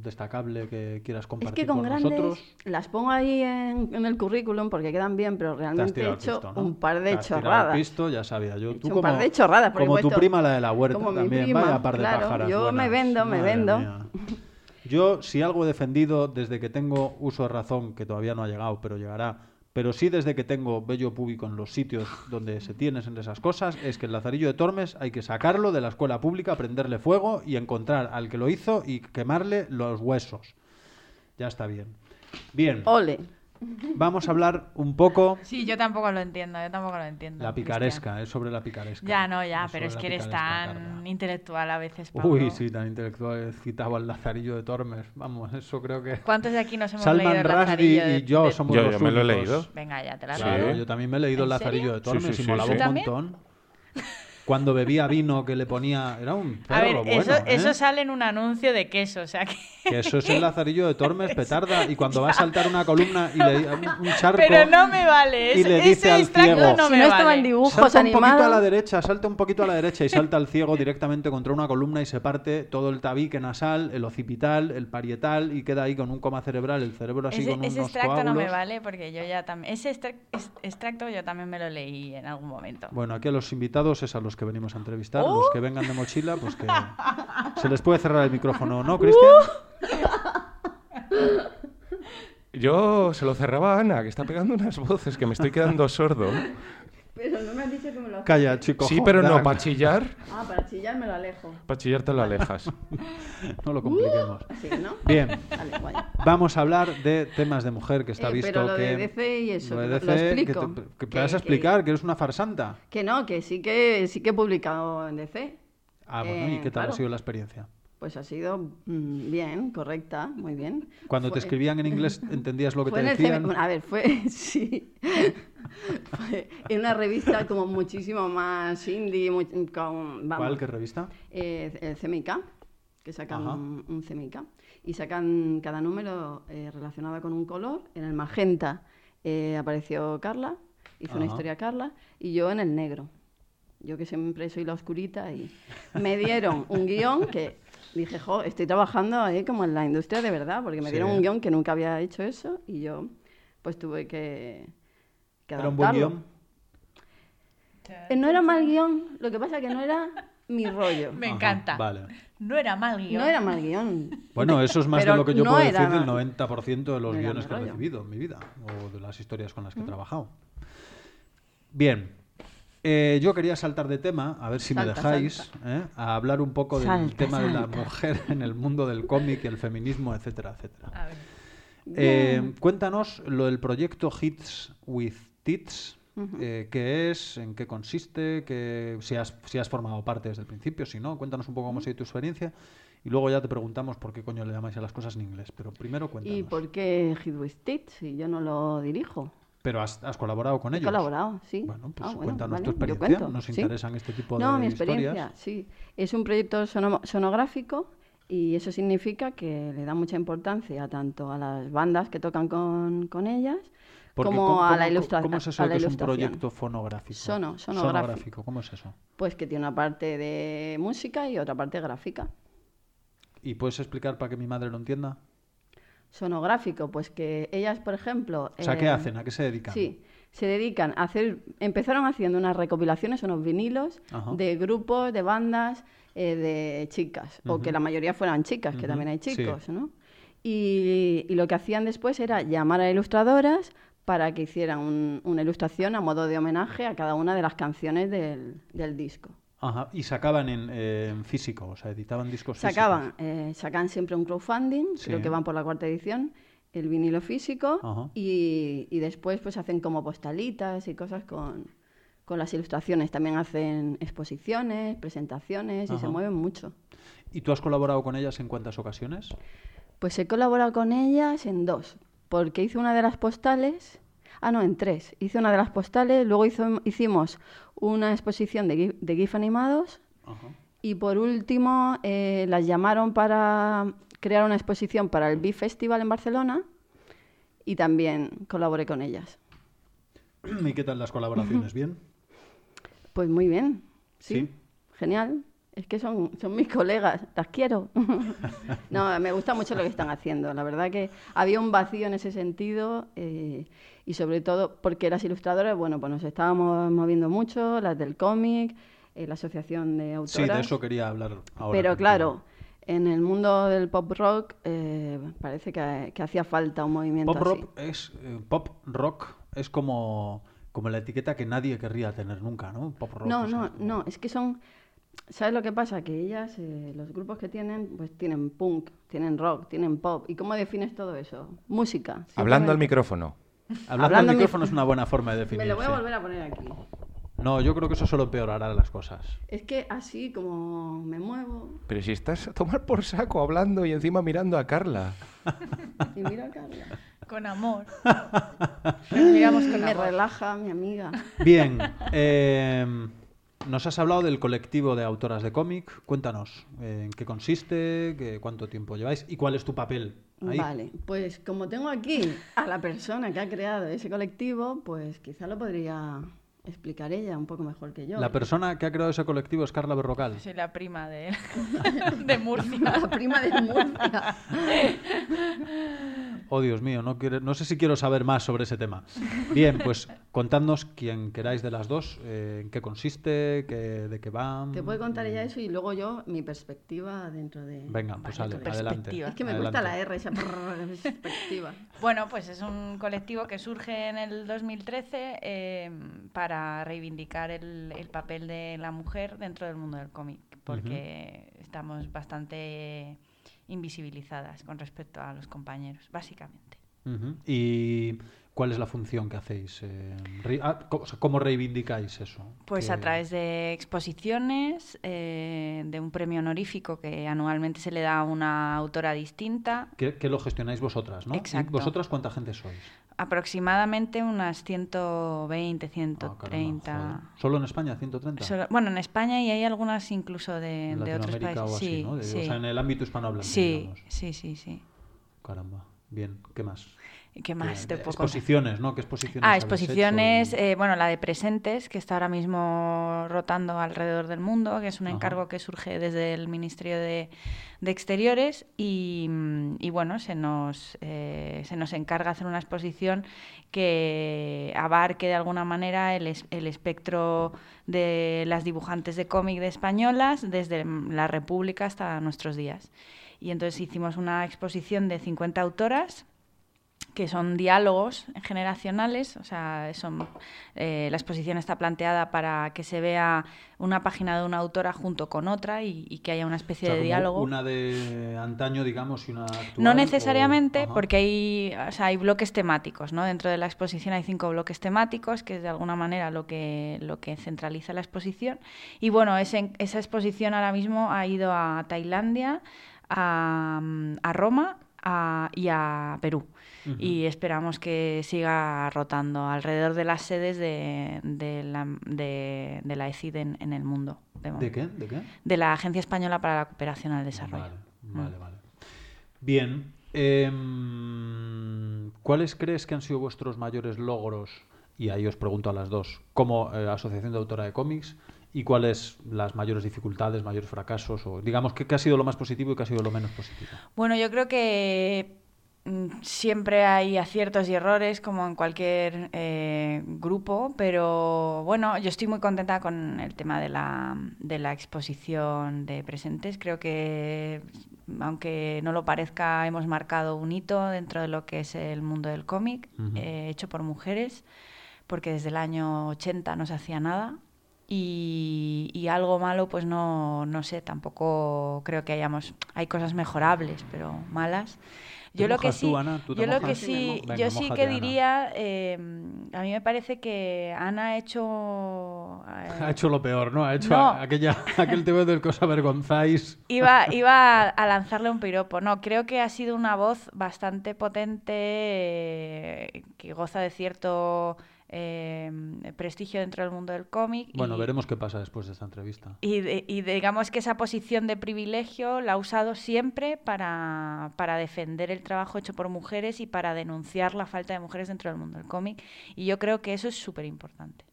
destacable que quieras Es compartir que con, grandes nosotros? las pongo ahí en, en el currículum porque quedan bien, pero realmente he hecho pisto, ¿no? un par de chorradas. pisto, ya sabía yo. He Tú hecho un par de chorradas, Como tu puesto- prima la de la huerta como mi también. prima, Vaya par de claro, pájaras yo me vendo, me madre vendo. mía. Yo, si algo he defendido desde que tengo uso de razón, que todavía no ha llegado, pero llegará, pero sí desde que tengo vello público en los sitios donde se tienen esas cosas, es que el Lazarillo de Tormes hay que sacarlo de la escuela pública, prenderle fuego y encontrar al que lo hizo y quemarle los huesos. Ya está bien. Bien, Ole. Vamos a hablar un poco Sí, yo tampoco lo entiendo, yo tampoco lo entiendo. la Cristian. picaresca, es sobre la picaresca. Ya, no, ya, Es pero es que eres tan Carla. intelectual a veces, Pablo. Uy, sí, tan intelectual. He citado al Lazarillo de Tormes. Vamos, eso creo que. ¿Cuántos de aquí nos hemos leído Salman Rushdie Lazarillo de- y yo de- somos Yo- los yo me lo he leído. Venga, ya te la Sí. Claro, leo. yo también me he leído el ¿En Lazarillo de? Tormes Sí, sí, y sí, molaba sí. un montón. Cuando bebía vino que le ponía. Era un A ver, perro bueno. eso, ¿eh? eso sale en un anuncio de queso, o sea que... Que eso es el Lazarillo de Tormes, petarda. Y cuando va a saltar una columna y le un, un charco. Pero no me vale, y ese, le dice ese al extracto ciego, no si me no vale. dibujos Salta un poquito a la derecha, salta un poquito a la derecha y salta el ciego directamente contra una columna y se parte todo el tabique nasal, el occipital, el parietal y queda ahí con un coma cerebral, el cerebro así Ese, con ese unos extracto no me coágulos. vale porque yo ya también... Ese extra- es- extracto yo también me lo leí en algún momento. Bueno, aquí a los invitados es a los que venimos a entrevistar. ¡Oh! Los que vengan de mochila, pues que se les puede cerrar el micrófono, ¿no, Cristian? Yo se lo cerraba a Ana, que está pegando unas voces que me estoy quedando sordo. Pero no me has dicho que me lo Calla, chico. Sí, pero no, para chillar, Ah, para chillar me lo alejo. para chillar te lo alejas. No lo compliquemos. Así, ¿no? Bien, Vale, guay. vamos a hablar de temas de mujer que está Eh, visto pero lo que de DC y eso, lo de lo- lo DC, que explico. te, que Que- vas a que- explicar que eres una farsanta. Que no, que sí que sí que he publicado en DC. Ah, bueno, ¿y Eh, qué tal claro. ha sido la experiencia? Pues ha sido mm, bien, correcta, muy bien. Cuando te Fue- escribían en inglés, ¿entendías lo que fue te en el decían? A ver, fue, sí. En una revista como muchísimo más indie, muy- con, vamos, ¿Cuál? ¿Qué revista? eh, el CMYK, que sacan Ajá. un, un y sacan cada número eh, relacionado con un color. En el magenta eh, apareció Carla, hizo una Ajá. historia Carla, y yo en el negro. Yo que siempre soy la oscurita, y me dieron un guion que dije, jo, estoy trabajando ahí como en la industria de verdad, porque me dieron Sí. un guion que nunca había hecho eso, y yo pues tuve que, que ¿Era un buen guion? Eh, No era mal guion, lo que pasa que no era mi rollo. Me Ajá, encanta. Vale. No era mal guion. No era mal guion. Bueno, eso es más Pero de lo que yo no puedo era- decir del 90% de los no era guiones mi que he rollo. recibido en mi vida o de las historias con las que he trabajado. Bien. Eh, yo quería saltar de tema, a ver si me dejáis. ¿eh? a hablar un poco del Salta, tema de la salta. mujer en el mundo del cómic, el feminismo, etcétera, etcétera. A ver. Eh, cuéntanos lo del proyecto Hits with Tits, eh, qué es, en qué consiste, que, si, has, si has formado parte desde el principio, si no, cuéntanos un poco cómo ha sido tu experiencia y luego ya te preguntamos por qué coño le llamáis a las cosas en inglés, pero primero cuéntanos. ¿Y por qué with Tits si yo no lo dirijo? Pero has, has colaborado con He ellos. colaborado, sí. Bueno, pues Ah, cuéntanos tu vale, experiencia, nos sí. interesan este tipo No, de mi experiencia, historias. sí. Es un proyecto sono- sonográfico y eso significa que le da mucha importancia tanto a las bandas que tocan con, con ellas Porque como ¿cómo- a la ilustración. ¿Cómo es eso a la que es un proyecto fonográfico? Sono- sonográfico. ¿Cómo es eso? Pues que tiene una parte de música y otra parte gráfica. ¿Y puedes explicar para que mi madre lo entienda? Sonográfico, pues que ellas, por ejemplo... O sea, ¿qué eh, hacen? ¿A qué se dedican? Sí, se dedican a hacer, empezaron haciendo unas recopilaciones, unos vinilos Ajá. de grupos, de bandas, eh, de chicas, o que la mayoría fueran chicas, que Ujú, también hay sí. chicos, ¿no? Y, y lo que hacían después era llamar a ilustradoras para que hicieran un- una ilustración a modo de homenaje a cada una de las canciones del, del disco. Ajá, y sacaban en, eh, en físico, o sea, editaban discos físicos. Sacaban, eh, sacan siempre un crowdfunding, Sí. creo que van por la cuarta edición, el vinilo físico y, y después pues hacen como postalitas y cosas con, con las ilustraciones. También hacen exposiciones, presentaciones y se mueven mucho. ¿Y tú has colaborado con ellas en cuántas ocasiones? Pues he colaborado con ellas en dos, porque hice una de las postales, ah no, en tres. Hice una de las postales, luego hizo- hicimos una exposición de GIF, de GIF animados Ajá. Y por último, eh, las llamaron para crear una exposición para el BIF Festival en Barcelona y también colaboré con ellas. ¿Y qué tal las colaboraciones? ¿Bien? Pues muy bien, sí, Sí. genial. Es que son, son mis colegas, las quiero. no, me gusta mucho lo que están haciendo. La verdad que había un vacío en ese sentido eh, y sobre todo porque las ilustradoras, bueno, pues nos estábamos moviendo mucho, las del cómic, eh, la asociación de autoras. Sí, de eso quería hablar ahora. Pero claro, en el mundo del pop rock eh, parece que, que hacía falta un movimiento Pop así. rock es eh, pop rock es como como la etiqueta que nadie querría tener nunca, ¿no? Pop rock. No, sea, no, como- no, es que son... ¿Sabes lo que pasa? Que ellas, eh, los grupos que tienen, pues tienen punk, tienen rock, tienen pop. ¿Y cómo defines todo eso? Música. Hablando al micrófono. Hablando, Hablando al mi- micrófono es una buena forma de Me definir. lo voy a volver a poner aquí. No, yo creo que eso solo empeorará las cosas. Es que así como me muevo Pero si estás a tomar por saco hablando y encima mirando a Carla. y miro a Carla, Con amor. Nos miramos con me amor. relaja mi amiga. Bien, eh, nos has hablado del colectivo de autoras de cómic. Cuéntanos eh, en qué consiste, qué, cuánto tiempo lleváis y cuál es tu papel ahí. Vale, pues como tengo aquí a la persona que ha creado ese colectivo, pues quizá lo podría explicar ella un poco mejor que yo. La persona que ha creado ese colectivo es Carla Berrocal. Soy la prima de, de Murcia. La prima de Murcia. Oh, Dios mío, no, quiere- no sé si quiero saber más sobre ese tema. Bien, pues contadnos quien queráis de las dos, eh, en qué consiste, qué, de qué va. Te puede contar ella eso y luego yo mi perspectiva dentro de... Venga, pues Vale, ale- tu adelante. perspectiva. Es que me adelante. gusta la R, esa perspectiva. Bueno, pues es un colectivo que surge en el 2013 eh, para reivindicar el, el papel de la mujer dentro del mundo del cómic, porque estamos bastante invisibilizadas con respecto a los compañeros, básicamente. ¿Y cuál es la función que hacéis? Eh, ah, co- o sea, ¿Cómo reivindicáis eso? Pues Que- a través de exposiciones, eh, de un premio honorífico que anualmente se le da a una autora distinta, Que, que lo gestionáis vosotras, ¿no? ¿Y Exacto. ¿Vosotras cuánta gente sois? aproximadamente unas 120, Ah, 130. caramba, joder. ¿Solo en España 130? Solo- bueno, en España y hay algunas incluso de, en de otros países. o así, sí, ¿no? De- sí. O sea, en el ámbito hispanohablante, sí, digamos. sí, sí, sí. Caramba. Bien, ¿qué más? ¿Y ¿Qué más ¿Qué- te puedo contar? Exposiciones, ¿no? ¿Qué exposiciones Ah, hecho exposiciones, eh, bueno, la de presentes, que está ahora mismo rotando alrededor del mundo, que es un Ajá. encargo que surge desde el Ministerio de, de Exteriores y, mm, y, bueno, se nos, eh, se nos encarga hacer una exposición que abarque de alguna manera el, es- el espectro de las dibujantes de cómic de españolas desde mm, la República hasta nuestros días. Y entonces hicimos una exposición de 50 autoras que son diálogos generacionales, o sea, son, eh, la exposición está planteada para que se vea una página de una autora junto con otra y, y que haya una o especie sea, de como diálogo. Una de antaño, digamos, y una actual. No necesariamente, o- porque hay, o sea, hay bloques temáticos, ¿no? Dentro de la exposición hay cinco bloques temáticos, que es de alguna manera lo que, lo que centraliza la exposición. Y bueno, ese- esa exposición ahora mismo ha ido a Tailandia, a, a Roma a- y a Perú. Y esperamos que siga rotando alrededor de las sedes de, de la, de, de la ECID en, en el mundo. ¿De qué? ¿De qué? De la Agencia Española para la Cooperación al Desarrollo. Vale, Mm. vale, vale. Bien. em, ¿Cuáles crees que han sido vuestros mayores logros? Y ahí os pregunto a las dos. Como eh, asociación de autora de cómics, ¿y cuáles las mayores dificultades, mayores fracasos? O digamos, ¿qué, qué ha sido lo más positivo y qué ha sido lo menos positivo? Bueno, yo creo que mm, siempre hay aciertos y errores como en cualquier eh, grupo, pero bueno, yo estoy muy contenta con el tema de la, de la exposición de presentes. Creo que, aunque no lo parezca, hemos marcado un hito dentro de lo que es el mundo del cómic, eh, hecho por mujeres, porque desde el año 80 no se hacía nada. Y, y algo malo, pues no, no sé, tampoco creo que hayamos... Hay cosas mejorables, pero malas. ¿Te Yo lo que tú, sí, yo lo que? Sí. Venga, yo sí que diría, eh, a mí me parece que Ana ha hecho... eh, Ha hecho lo peor, ¿no? Ha hecho No. a- aquella, aquel tema del que os avergonzáis. Iba, iba a- a lanzarle un piropo. No, creo que ha sido una voz bastante potente, eh, que goza de cierto eh, prestigio dentro del mundo del cómic. Bueno, y- veremos qué pasa después de esta entrevista. Y, de- y digamos que esa posición de privilegio la ha usado siempre para, para defender el trabajo hecho por mujeres y para denunciar la falta de mujeres dentro del mundo del cómic. Y yo creo que eso es súper importante.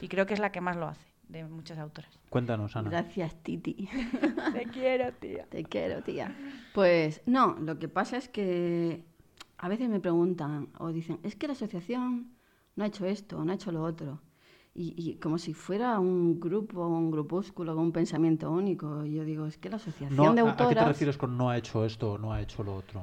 Y creo que es la que más lo hace. de muchas autoras. Cuéntanos, Ana. Gracias, Titi. Te quiero, tía. Te quiero, tía. Pues no, lo que pasa es que a veces me preguntan o dicen, es que la asociación no ha hecho esto, no ha hecho lo otro. Y, y como si fuera un grupo, un grupúsculo con un pensamiento único. Y yo digo, es que la asociación No, de ¿a- autoras... ¿A qué te refieres con no ha hecho esto o no ha hecho lo otro?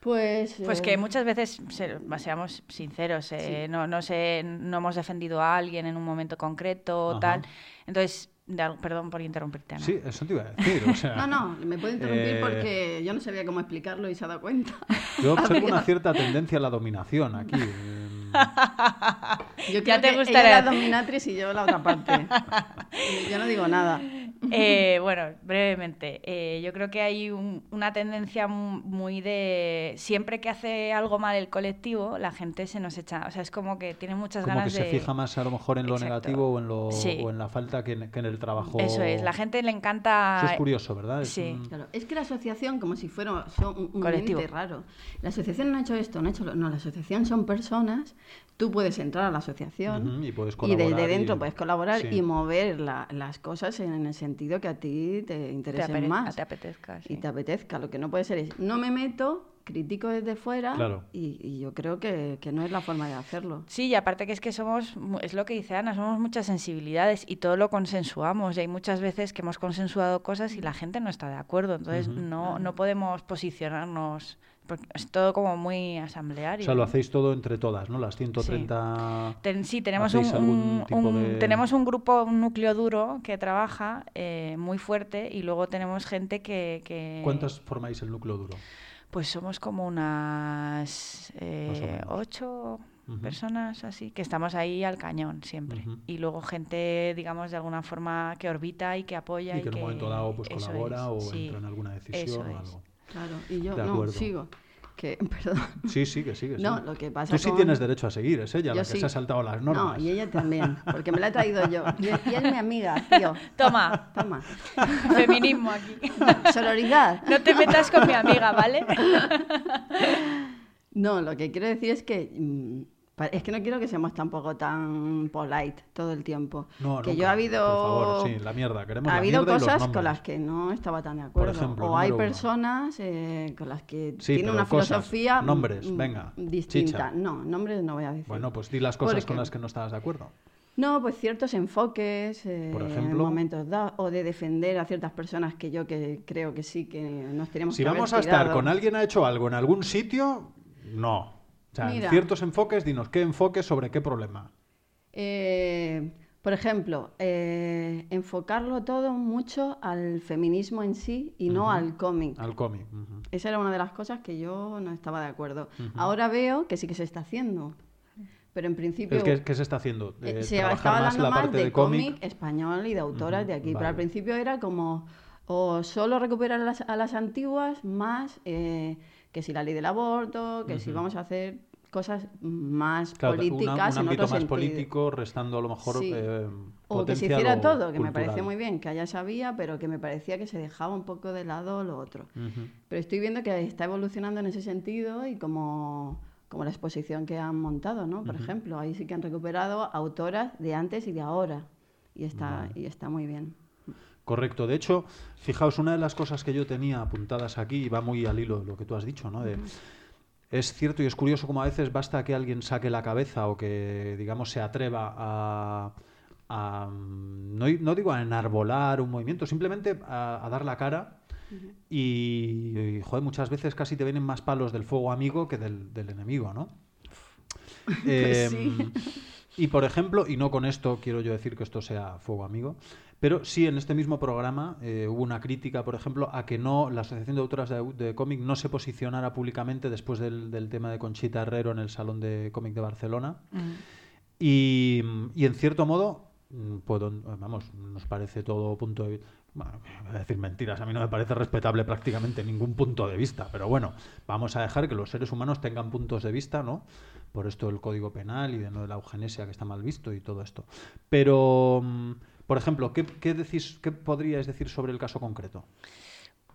Pues, Pues eh, que muchas veces, se- seamos sinceros, eh, no, no, sé, no hemos defendido a alguien en un momento concreto o tal. Entonces, de perdón por interrumpirte, Ana. Sí, eso te iba a decir. o sea, No, no, me puede interrumpir Eh, porque yo no sabía cómo explicarlo y se ha dado cuenta. Yo observo una cierta tendencia a la dominación aquí. Yo Ya te que gustaría- ella la dominatrix y yo la otra parte. yo no digo nada. Eh, bueno, brevemente, eh, yo creo que hay un- una tendencia mu- muy de siempre que hace algo mal el colectivo, la gente se nos echa, o sea, es como que tiene muchas como que ganas se de fija más a lo mejor en lo Exacto. negativo o en, lo, Sí. o en la falta que en, que en el trabajo. Eso es, la gente le encanta Eso es curioso, ¿verdad? Es Sí. un- Claro, es que la asociación, como si fuera son un, un Colectivo. ente raro. La asociación no ha hecho esto, no ha hecho lo... No, la asociación son personas. Tú puedes entrar a la asociación y puedes y colaborar desde dentro y- puedes colaborar sí. y mover la- las cosas en el sentido que a ti te te, interesen apere- más te apetezca. sí. y te apetezca. Lo que no puede ser es, no me meto, critico desde fuera Claro. y, y yo creo que, que no es la forma de hacerlo. Sí, y aparte que es que somos, es lo que dice Ana, somos muchas sensibilidades y todo lo consensuamos. Y hay muchas veces que hemos consensuado cosas y la gente no está de acuerdo. Entonces no, no podemos posicionarnos, porque es todo como muy O asambleario. sea, lo hacéis todo entre todas, ¿no? Las 130. Ten- sí, tenemos un, ¿Hacéis algún un- tipo un- de- tenemos un grupo, un núcleo duro que trabaja eh, muy fuerte y luego tenemos gente que... que- ¿Cuántas formáis el núcleo duro? Pues somos como unas eh, o ocho personas así, que estamos ahí al cañón siempre. Y luego gente, digamos, de alguna forma que orbita y que apoya. Y que en un momento dado pues colabora es, o sí, entra en alguna eso decisión o es. Claro, y yo no, sigo. Que, perdón. Sí, sí, que sí, sí. No, lo que pasa Tú sí con- tienes derecho a seguir, es ella Yo la que sí. se ha saltado las normas. No, y ella también, porque me la he traído yo. Y es, y es mi amiga, tío. Toma, Toma. feminismo aquí. Sororidad. No te metas con mi amiga, ¿vale? No, lo que quiero decir es que mm, es que no quiero que seamos tampoco tan polite todo el tiempo. No, que nunca, yo ha habido Por favor, sí, la mierda. Queremos ha la habido mierda cosas con las que no estaba tan de acuerdo. ejemplo, o hay personas eh, con las que Sí, tienen una cosas, filosofía mm, nombres, mm, venga, distinta. chicha. No, nombres no voy a decir. Bueno, pues di las cosas Porque- con las que no estabas de acuerdo. No, pues ciertos enfoques eh, Por ejemplo. momentos dados, o de defender a ciertas personas que yo que creo que sí que nos tenemos Si que haber vamos a estar con alguien ha hecho algo en algún sitio, no. O sea, en ciertos enfoques, dinos qué enfoque sobre qué problema. Eh, por ejemplo, eh, enfocarlo todo mucho al feminismo en sí y no al cómic. Al cómic. Esa era una de las cosas que yo no estaba de acuerdo. Ahora veo que sí que se está haciendo. Pero en principio ¿Qué se está haciendo? eh, se estaba más hablando la más parte de de cómic español y de autoras de aquí. Pero al principio era como o solo recuperar a las, a las antiguas más eh, que si la ley del aborto, que si vamos a hacer cosas más Claro, una- políticas un en ámbito otro más sentido. político, restando a lo mejor Sí. eh, O que se hiciera todo, que me parecía muy bien, que allá sabía, pero que me parecía que se dejaba un poco de lado lo otro. Pero estoy viendo que está evolucionando en ese sentido y como, como la exposición que han montado, ¿no? Por ejemplo, ahí sí que han recuperado autoras de antes y de ahora. Y está, y está muy bien. Correcto. De hecho, fijaos, una de las cosas que yo tenía apuntadas aquí y va muy al hilo de lo que tú has dicho, ¿no? De, Es cierto y es curioso como a veces basta que alguien saque la cabeza o que, digamos, se atreva a, a, mm, no, no digo a enarbolar un movimiento, simplemente a, a dar la cara y, y, joder, muchas veces casi te vienen más palos del fuego amigo que del, del enemigo, ¿no? Pues sí. Em, Y por ejemplo, y no con esto quiero yo decir que esto sea fuego amigo, pero sí en este mismo programa eh, hubo una crítica, por ejemplo, a que no la Asociación de Autoras de, de Cómic no se posicionara públicamente después del, del tema de Conchita Herrero en el Salón de Cómic de Barcelona. Y, y en cierto modo, mm, puedo, vamos, nos parece todo punto de vista. Bueno, voy a decir mentiras, a mí no me parece respetable prácticamente ningún punto de vista, pero bueno, vamos a dejar que los seres humanos tengan puntos de vista, ¿no? Por esto del código penal y de no de la eugenesia que está mal visto y todo esto. Pero, mm, por ejemplo, ¿qué, qué decís, qué podríais decir sobre el caso concreto?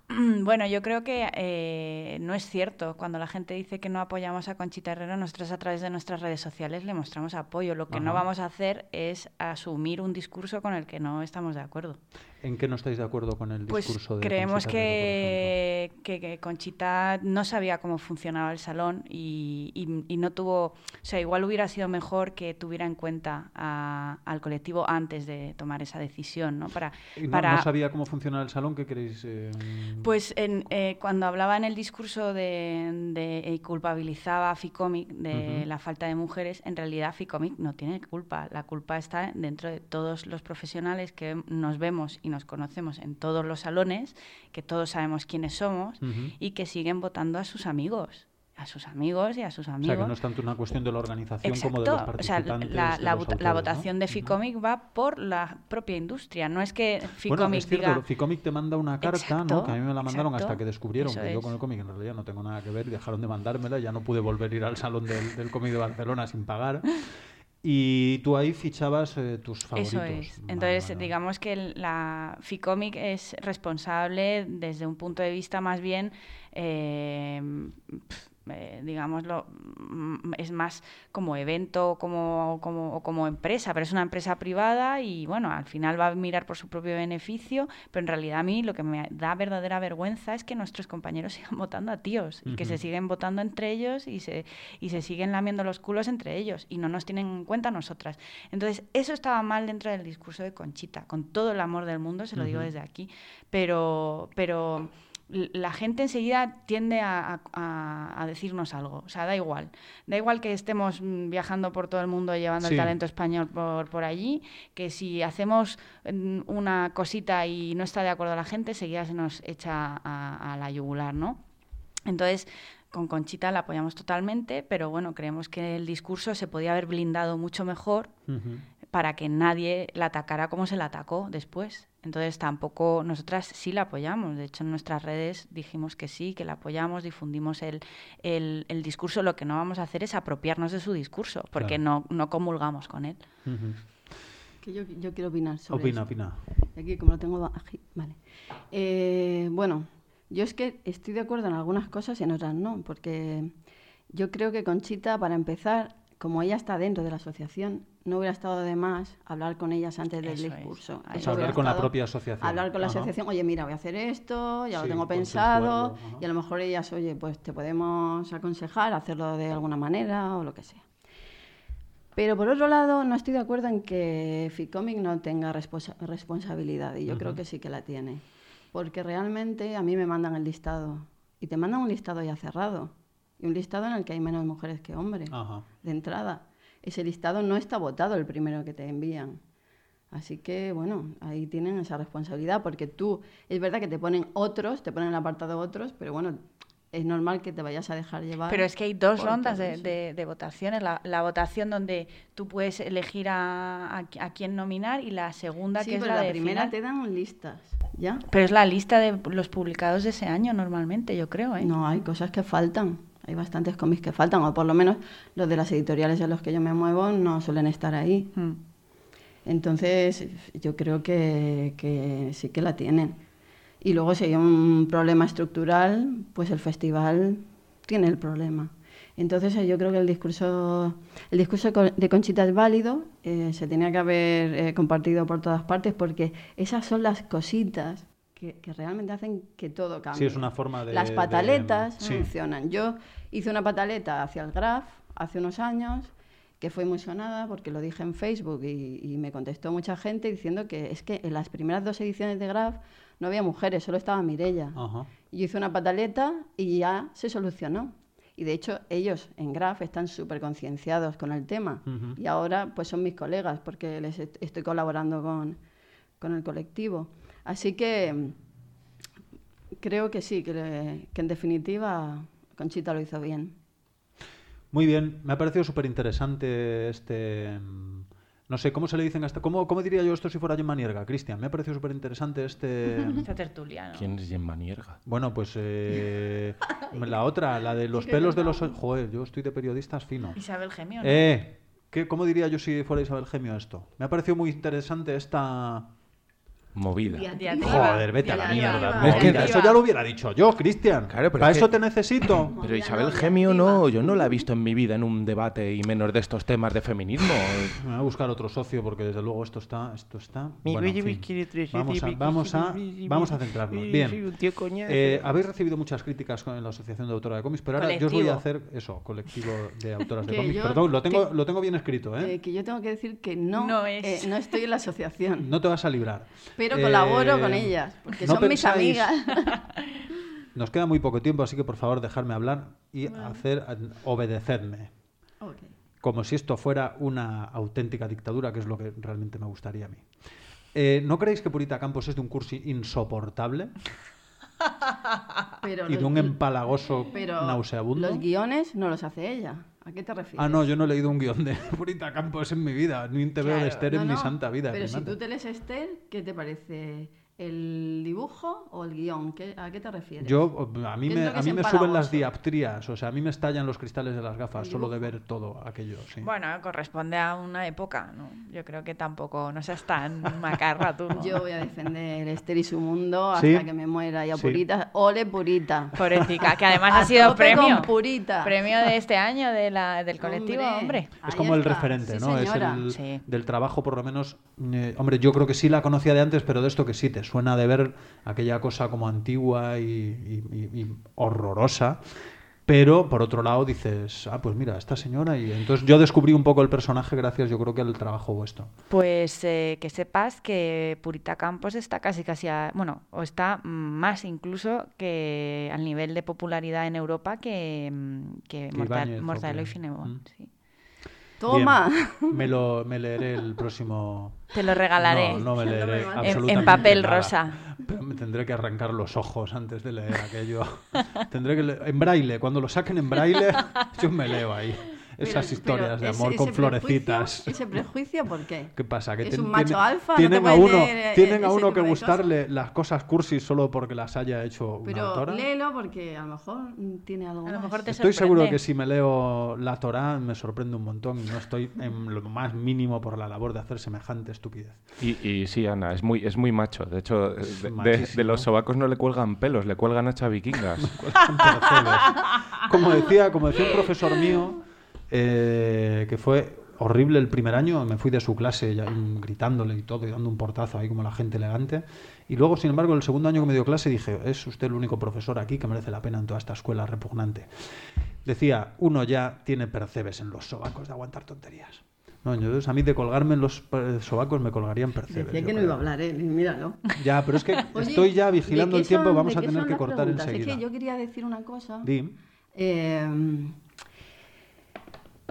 Bueno, yo creo que eh, no es cierto. Cuando la gente dice que no apoyamos a Conchita Herrera, nosotros a través de nuestras redes sociales le mostramos apoyo. Lo que no vamos a hacer es asumir un discurso con el que no estamos de acuerdo. ¿En qué no estáis de acuerdo con el Pues discurso de creemos Conchita que, que- que Conchita no sabía cómo funcionaba el salón y, y- y no tuvo, o sea, igual hubiera sido mejor que tuviera en cuenta a- al colectivo antes de tomar esa decisión, ¿no? Para, no, para no sabía cómo funciona el salón, ¿qué queréis? eh, pues en, eh, cuando hablaba en el discurso de, de- y culpabilizaba a Ficomic de la falta de mujeres, en realidad Ficomic no tiene culpa. La culpa está dentro de todos los profesionales que nos vemos y nos conocemos en todos los salones, que todos sabemos quiénes somos y que siguen votando a sus amigos. A sus amigos y a sus O amigos. sea, que no es tanto una cuestión de la organización como de Exacto. los O sea, participantes. la, de la los la autores, ¿no? votación de. Ficomic va por la propia industria. No es que Bueno, Ficomic es cierto, diga... Ficomic te manda una carta, ¿no? Exacto, Que a mí me la mandaron hasta exacto, que descubrieron eso que yo con el cómic en realidad no tengo nada que ver y dejaron de mandármela. Ya no pude volver a ir al salón del, del cómic de Barcelona sin pagar. Y tú ahí fichabas eh, tus favoritos. Eso es. Vale, Entonces, vale, vale. digamos que la Ficomic es responsable desde un punto de vista más bien, eh, eh, digámoslo, mm, es más como evento como, como, o como empresa, pero es una empresa privada y bueno, al final va a mirar por su propio beneficio, pero en realidad a mí lo que me da verdadera vergüenza es que nuestros compañeros sigan votando a tíos y que se siguen votando entre ellos y se, y se siguen lamiendo los culos entre ellos y no nos tienen en cuenta nosotras. Entonces, eso estaba mal dentro del discurso de Conchita, con todo el amor del mundo, se lo digo desde aquí, pero, pero la gente enseguida tiende a, a- a- a decirnos algo, o sea, da igual, da igual que estemos mm, viajando por todo el mundo llevando Sí. el talento español por, por allí, que si hacemos mm, una cosita y no está de acuerdo la gente, enseguida se nos echa a, a la yugular, ¿no? Entonces, con Conchita la apoyamos totalmente, pero bueno, creemos que el discurso se podía haber blindado mucho mejor. Para que nadie la atacara como se la atacó después. Entonces tampoco, nosotras sí la apoyamos. De hecho, en nuestras redes dijimos que sí, que la apoyamos, difundimos el, el, el discurso. Lo que no vamos a hacer es apropiarnos de su discurso, porque Claro. no, no comulgamos con él. Ujú. Que yo, yo quiero opinar sobre Opina, eso. opina. Aquí, como lo tengo aquí, vale. Eh, bueno, yo es que estoy de acuerdo en algunas cosas y en otras no, porque yo creo que Conchita, para empezar, como ella está dentro de la asociación, no hubiera estado de más hablar con ellas antes del Eso es. discurso. Ahí O sea, hubiera hablar con la propia asociación. Hablar con la Ajá. asociación, oye, mira, voy a hacer esto, ya Sí, lo tengo pensado, y a lo mejor ellas, oye, pues te podemos aconsejar hacerlo de alguna manera o lo que sea. Pero por otro lado, no estoy de acuerdo en que Ficomic no tenga responsa- responsabilidad, y yo creo que sí que la tiene. Porque realmente a mí me mandan el listado, y te mandan un listado ya cerrado, y un listado en el que hay menos mujeres que hombres, Ajá. de entrada. Ese listado no está votado el primero que te envían. Así que, bueno, ahí tienen esa responsabilidad, porque tú, es verdad que te ponen otros, te ponen el apartado otros, pero bueno, es normal que te vayas a dejar llevar. Pero es que hay dos rondas de, de- de votaciones. La, la votación donde tú puedes elegir a, a, qui- a quién nominar y la segunda Sí, que es pero la, la de primera final. te dan listas, ¿ya? Pero es la lista de los publicados de ese año normalmente, yo creo, ¿eh? No, hay cosas que faltan. Hay bastantes cómics que faltan, o por lo menos los de las editoriales en los que yo me muevo no suelen estar ahí. Mm. Entonces, yo creo que, que sí que la tienen. Y luego, si hay un problema estructural, pues el festival tiene el problema. Entonces, yo creo que el discurso, el discurso de Conchita es válido, eh, se tenía que haber eh, compartido por todas partes, porque esas son las cositas que, que realmente hacen que todo cambie. Sí, es una forma de... Las de- pataletas sí. funcionan. Yo hice una pataleta hacia el Graf hace unos años que fue muy sonada porque lo dije en Facebook y, y me contestó mucha gente diciendo que es que en las primeras dos ediciones de Graf no había mujeres, solo estaba Mirella. Ajá. Y yo hice una pataleta y ya se solucionó. Y de hecho ellos en Graf están súper concienciados con el tema. Ujú. Y ahora pues son mis colegas porque les est- estoy colaborando con, con el colectivo. Así que creo que sí, que, le- que en definitiva Conchita lo hizo bien. Muy bien, me ha parecido súper interesante este... No sé, ¿cómo se le dicen hasta... ¿Cómo, cómo diría yo esto si fuera Gemma Nierga, Cristian? Me ha parecido súper interesante este... Esta tertulia, ¿no? ¿Quién es Gemma Nierga? Bueno, pues eh, la otra, la de los pelos de los... Joder, yo estoy de periodistas fino. Isabel Gemio, ¿no? Eh, ¿qué, ¿cómo diría yo si fuera Isabel Gemio esto? Me ha parecido muy interesante esta... Movida. Joder, vete a la mierda. Eso ya lo hubiera dicho yo, Cristian. Claro, pero Para es eso que- te necesito. Pero Isabel Gemio no, yo no la he visto en mi vida en un debate y menos de estos temas de feminismo. Me voy a buscar otro socio porque desde luego esto está, esto está. Mi Bueno, en fin. Tres, Vamos a, siete, vamos a, vamos a centrarnos. Bien. soy un tío coñazo. Eh, habéis recibido muchas críticas con la Asociación de Autoras de Cómics, pero ahora yo os voy a Colectivo. hacer eso, colectivo de autoras de Que cómics. yo- Perdón, lo tengo, que- lo tengo bien escrito, ¿eh? Eh, que yo tengo que decir que no, No es. eh, no estoy en la asociación, No te vas a librar. Pero Eh, colaboro con ellas, porque ¿no son mis amigas. Nos queda muy poco tiempo, así que por favor dejadme hablar y hacer obedecedme. Ok. Como si esto fuera una auténtica dictadura, que es lo que realmente me gustaría a mí. Eh, ¿No creéis que Purita Campos es de un cursi insoportable Pero y de un nauseabundo? pero nauseabundo? los guiones no los hace ella. ¿A qué te refieres? Ah, no, yo no he leído un guion de Purita Campos en mi vida, ni te veo de Claro, Esther no, en mi santa vida. Pero si tú te lees Esther, ¿qué te parece? ¿El dibujo o el guion? ¿Qué- ¿A qué te refieres? Yo, a mí ¿Qué es me, a mí me suben las dioptrías, o sea, a mí me estallan los cristales de las gafas ¿El solo de ver todo aquello. Sí. Bueno, corresponde a una época, ¿no? Yo creo que tampoco, no seas tan macarra tú. Yo voy a defender Esther y su mundo hasta ¿Sí? que me muera. Y a Sí. Purita, ole Purita. Pobrecita, que además ha sido premio. Purita. Premio de este año de la, del colectivo, hombre. Es como el referente, Sí, ¿no? señora. Es el Sí. del trabajo, por lo menos. eh, hombre, yo creo que sí la conocía de antes, pero de esto que sí te suena de ver aquella cosa como antigua y, y- y- y horrorosa. Pero por otro lado dices, ah, pues mira, esta señora. Y entonces yo descubrí un poco el personaje gracias, yo creo que al trabajo vuestro. Pues eh, que sepas que Purita Campos está casi casi a- bueno, o está más incluso que al nivel de popularidad en Europa que, mm, que Mortadelo y. Mm. sí. Toma. Bien, me, lo, me leeré el próximo. Te lo regalaré. No, no me No me leeré absolutamente en papel nada. rosa. Pero me tendré que arrancar los ojos antes de leer aquello. tendré que leer- en braille, cuando lo saquen en braille, yo me leo ahí esas Pero- historias pero de ese- amor con ese florecitas. ¿Ese prejuicio por qué? ¿Qué pasa? Que ¿Es ten- un macho tiene- alfa? ¿No Tienen a uno, leer, eh, tienen a uno que gustarle las cosas cursis solo porque las haya hecho una Pero autora. léelo porque a lo mejor tiene algo A lo mejor te Estoy seguro que si me leo la Torá me sorprende un montón y no estoy en lo más mínimo por la labor de hacer semejante estupidez. Y, y sí, Ana, es muy, es muy macho. De hecho, eh, de, de- Machísimo. de los sobacos no le cuelgan pelos, le cuelgan hacha vikingas. Como decía, como decía un profesor mío, eh, que fue horrible el primer año, me fui de su clase ya, gritándole y todo, y dando un portazo ahí como la gente elegante. Y luego, sin embargo, el segundo año que me dio clase dije, es usted el único profesor aquí que merece la pena en toda esta escuela repugnante. Decía, uno ya tiene percebes en los sobacos de aguantar tonterías. No, entonces a mí de colgarme en los eh, sobacos me colgarían percebes. Decía que no creo. iba a hablar y míralo. Ya, pero es que Oye, estoy ya ¿de vigilando el tiempo y son- vamos a tener que cortar preguntas? enseguida. Es que yo quería decir una cosa. Di. Eh,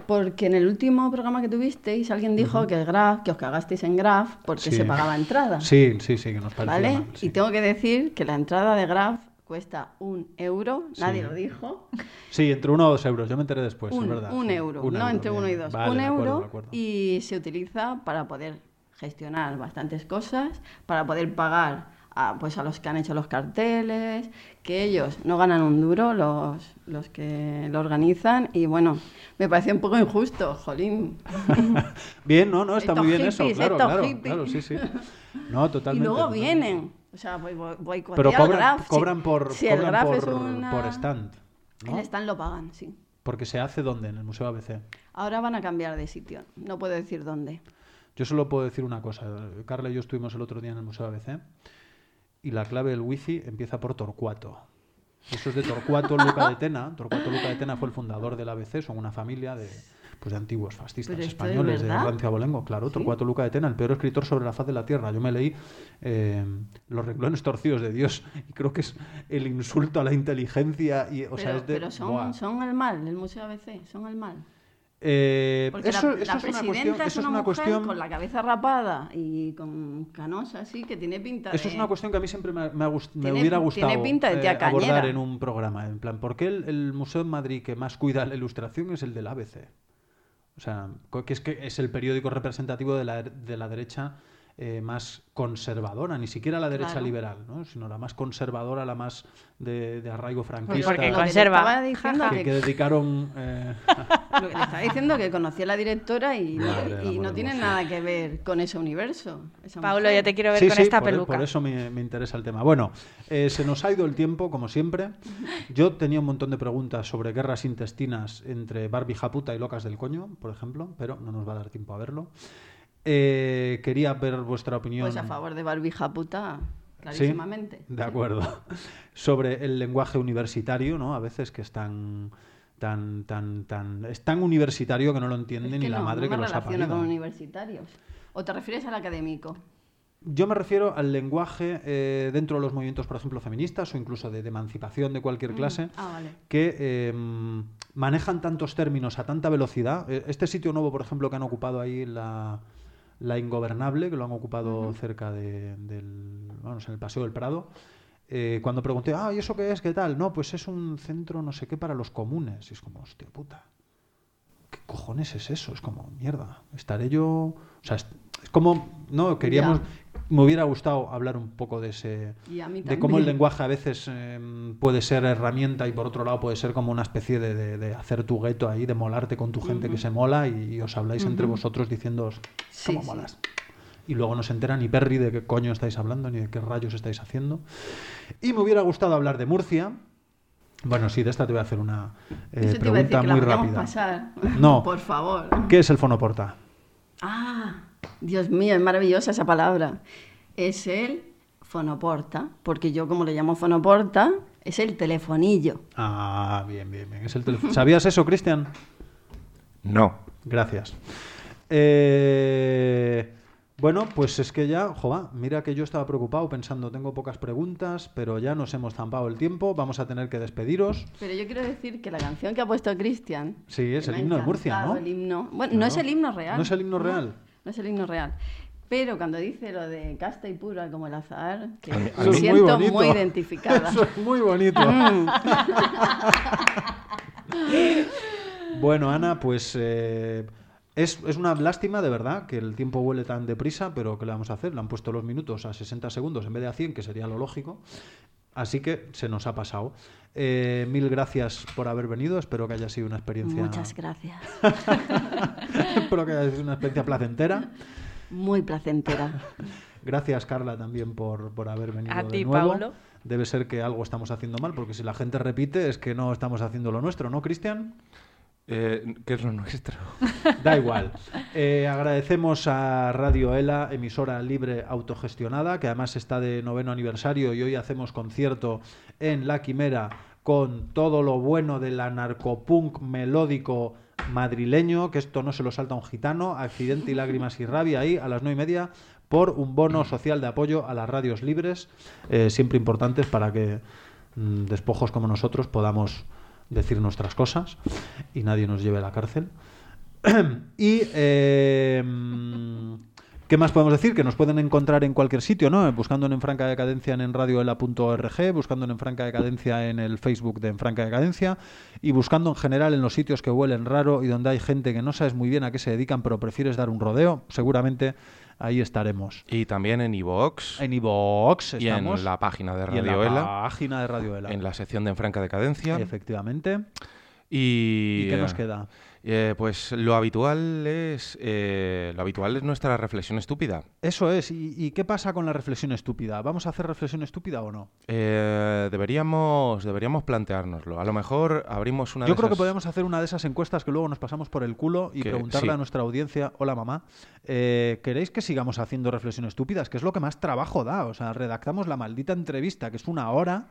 porque en el último programa que tuvisteis alguien dijo que el Graf, que os cagasteis en Graf porque Sí. se pagaba entrada. Sí, sí, sí, que nos ¿Vale? mal, sí. Y tengo que decir que la entrada de Graf cuesta un euro, nadie Sí. lo dijo. Sí, entre uno o dos euros. Yo me enteré después, un, es verdad. un euro, Un no euro, entre bien. uno y dos. Vale, un acuerdo, euro y se utiliza para poder gestionar bastantes cosas, para poder pagar a, pues a los que han hecho los carteles, que ellos no ganan un duro, los, los que lo organizan, y bueno, me parece un poco injusto, jolín. Bien, no, no, está Estos muy bien eso, hippies, claro, estos claro, hippies. claro, sí, sí. No, Y totalmente. luego totalmente. vienen, o sea, voy, voy, Pero el cobran, Graf, cobran por, si el cobran Graf por, es una- por stand, ¿no? El stand lo pagan, sí. Porque se hace donde, en el Museo ABC. Ahora van a cambiar de sitio, no puedo decir dónde. Yo solo puedo decir una cosa. Carla y yo estuvimos el otro día en el Museo ABC y la clave del wifi empieza por Torcuato. Eso es de Torcuato Luca de Tena. Torcuato Luca de Tena fue el fundador del ABC, son una familia de, pues de antiguos fascistas ¿Pero esto es españoles de verdad? Rancia Abolengo. Claro, Torcuato Luca de Tena, el peor escritor sobre la faz de la tierra. Yo me leí eh, Los renglones torcidos de Dios y creo que es el insulto a la inteligencia. Y, o pero sea, es de, pero son, ¡buah! son el mal, el Museo ABC, son el mal. Eh, Porque eso, la, eso la es una cuestión, es eso es una, una mujer cuestión con la cabeza rapada y con canosa así, que tiene pinta Eso de... es una cuestión que a mí siempre me, me Tiene- hubiera tiene gustado pinta de tía eh, abordar en un programa. En plan, ¿por qué el, el museo en Madrid que más cuida la ilustración es el del ABC? O sea, que es que es el periódico representativo de la, de la derecha eh, más conservadora, ni siquiera la derecha Claro. liberal, ¿no? sino la más conservadora, la más de, de arraigo franquista. porque conserva. diciendo que, que- dedicaron eh, Lo que le estaba diciendo que conocí a la directora y, y no tiene nada que ver con ese universo. mujer. yo te quiero ver Sí, con sí, esta por, e- peluca. por eso me, me interesa el tema. Bueno, eh, se nos ha ido el tiempo, como siempre. Yo tenía un montón de preguntas sobre guerras intestinas entre Barbie Japuta y Locas del Coño, por ejemplo, pero no nos va a dar tiempo a verlo. Eh, quería ver vuestra opinión. Pues a favor de barbija puta, Sí, clarísimamente. de acuerdo. Sobre el lenguaje universitario, ¿no? A veces que es tan, tan, tan, tan, es tan universitario que no lo entiende Es ni que la no, madre no que los ha parido. con universitarios. ¿O te refieres al académico? Yo me refiero al lenguaje eh, dentro de los movimientos, por ejemplo, feministas o incluso de, de emancipación de cualquier clase, Ah, vale. que eh, manejan tantos términos a tanta velocidad. Eh, Este sitio nuevo, por ejemplo, que han ocupado ahí la, la Ingobernable, que lo han ocupado cerca de- del, vamos, en el Paseo del Prado. eh, cuando pregunté, ah, ¿y eso qué es? ¿Qué tal? No, pues es un centro no sé qué para los comunes. Y es como, hostia puta. ¿Qué cojones es eso? Es como, mierda, estaré yo... O sea, es, es como, no, queríamos... Me hubiera gustado hablar un poco de ese... De cómo el lenguaje a veces eh, puede ser herramienta y por otro lado puede ser como una especie de, de- de hacer tu gueto ahí, de molarte con tu gente que se mola y, y os habláis entre vosotros diciéndoos, Sí, ¿cómo sí. molas? Y luego no se entera ni Perry de qué coño estáis hablando ni de qué rayos estáis haciendo. Y me hubiera gustado hablar de Murcia. Bueno, sí, de esta te voy a hacer una eh, pregunta muy rápida. pasar. No. Por favor. ¿Qué es el fonoporta? Ah, Dios mío, es maravillosa esa palabra. Es el fonoporta, porque yo como le llamo fonoporta, es el telefonillo. Ah, bien, bien, bien. Es el teléfono. ¿Sabías eso, Cristian? No. Gracias. Eh, bueno, pues es que ya, joa, mira que yo estaba preocupado pensando, tengo pocas preguntas, pero ya nos hemos zampado el tiempo, vamos a tener que despediros. Pero yo quiero decir que la canción que ha puesto Cristian... Sí, es el himno de Murcia, ¿no? El himno, bueno, no es el himno real. ¿No es el himno real? No es el himno real. Pero cuando dice lo de casta y pura como el azahar, que me siento muy identificada. Eso es muy bonito. Mm. bueno, Ana, pues eh, es, es una lástima, de verdad, que el tiempo huele tan deprisa, pero ¿qué le vamos a hacer? Le han puesto los minutos a 60 segundos en vez de a 100, que sería lo lógico. Así que se nos ha pasado. Eh, mil gracias por haber venido. Espero que haya sido una experiencia. Muchas gracias. Espero que haya sido una experiencia placentera. Muy placentera. Gracias, Carla, también por, por haber venido A de ti, nuevo. Paulo. Debe ser que algo estamos haciendo mal, porque si la gente repite es que no estamos haciendo lo nuestro, ¿no, Cristian? Eh, ¿Qué es lo nuestro? Da igual. Eh, agradecemos a Radio ELA, emisora libre autogestionada, que además está de noveno aniversario y hoy hacemos concierto en La Quimera con todo lo bueno del anarcopunk melódico madrileño, que esto no se lo salta un gitano, accidente y lágrimas y rabia ahí a las nueve y media por un bono social de apoyo a las radios libres, eh, siempre importantes para que mm, despojos como nosotros podamos decir nuestras cosas y nadie nos lleve a la cárcel. y eh, ¿qué más podemos decir? Que nos pueden encontrar en cualquier sitio, ¿no? Buscando en Franca Decadencia en radioela.org, buscando en Franca Decadencia en el Facebook de En Franca Decadencia y buscando en general en los sitios que huelen raro y donde hay gente que no sabes muy bien a qué se dedican, pero prefieres dar un rodeo, seguramente ahí estaremos. Y también en iVoox En iVoox y estamos. en la página de y en Radio la Ela, página de Radio Ela. en la sección de En Franca Decadencia. Efectivamente. Y, ¿Y qué nos queda? Eh, pues lo habitual es eh, lo habitual es nuestra reflexión estúpida. Eso es. ¿Y, y qué pasa con la reflexión estúpida? ¿Vamos a hacer reflexión estúpida o no? Eh, deberíamos deberíamos planteárnoslo. A lo mejor abrimos una. Yo de creo que podemos hacer una de esas encuestas que luego nos pasamos por el culo y Que- preguntarle sí. a nuestra audiencia, hola mamá, eh, ¿queréis que sigamos haciendo reflexiones estúpidas? Que es lo que más trabajo da. O sea, redactamos la maldita entrevista, que es una hora,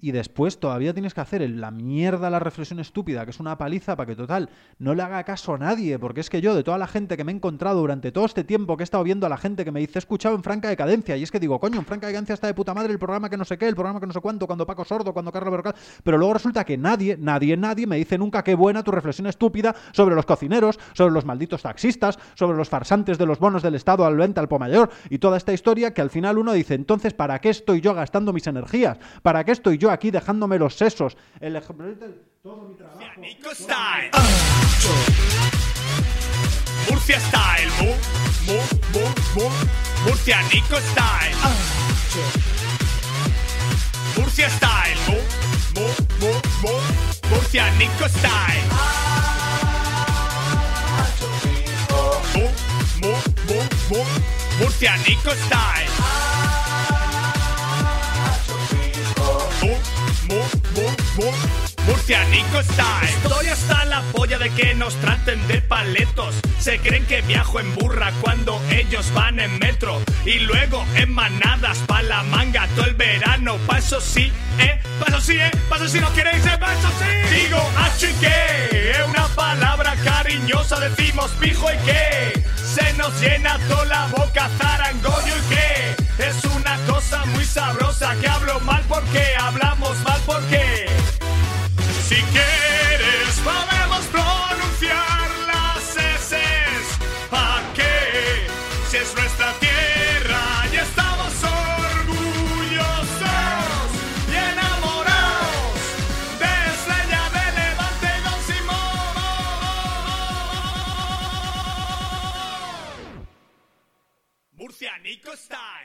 y después todavía tienes que hacer la mierda la reflexión estúpida, que es una paliza para que total no le haga caso a nadie, porque es que yo, de toda la gente que me he encontrado durante todo este tiempo que he estado viendo a la gente que me dice, he escuchado en Franca Decadencia, y es que digo, coño, en Franca Decadencia está de puta madre el programa que no sé qué, el programa que no sé cuánto, cuando Paco Sordo, cuando Carlos Berrocal, pero luego resulta que nadie, nadie, nadie me dice nunca qué buena tu reflexión estúpida sobre los cocineros, sobre los malditos taxistas, sobre los farsantes de los bonos del Estado al venta al Pomayor y toda esta historia que al final uno dice, entonces, ¿para qué estoy yo gastando mis energías? ¿Para qué estoy yo aquí dejándome los sesos? El ejemplo... Todo mi trabajo... Nico Style. Murcia Style. Mu, mu, mu, mu. Murcia Murcianico Style. Murcia Style. Mu, mu, mu, mu. Murcianico Style. Mu, mu, mu, mu. Murcianico Style. Mu, mu, mu, mu. Murcianico Style. Estoy hasta la polla de que nos traten de paletos. Se creen que viajo en burra cuando ellos van en metro. Y luego en manadas pa' la manga todo el verano. Paso sí, eh, paso sí, eh, paso si no queréis, eh, paso sí. Digo H y que, es una palabra cariñosa, decimos pijo y que. Se nos llena toda la boca zarangollo y que. Es una cosa muy sabrosa que hablo mal porque hablamos mal porque. Si quieres podemos pronunciar las S ¿Pa qué? Si es nuestra tierra y estamos orgullosos y enamorados de Estrella de Levante y Don Murcianico Style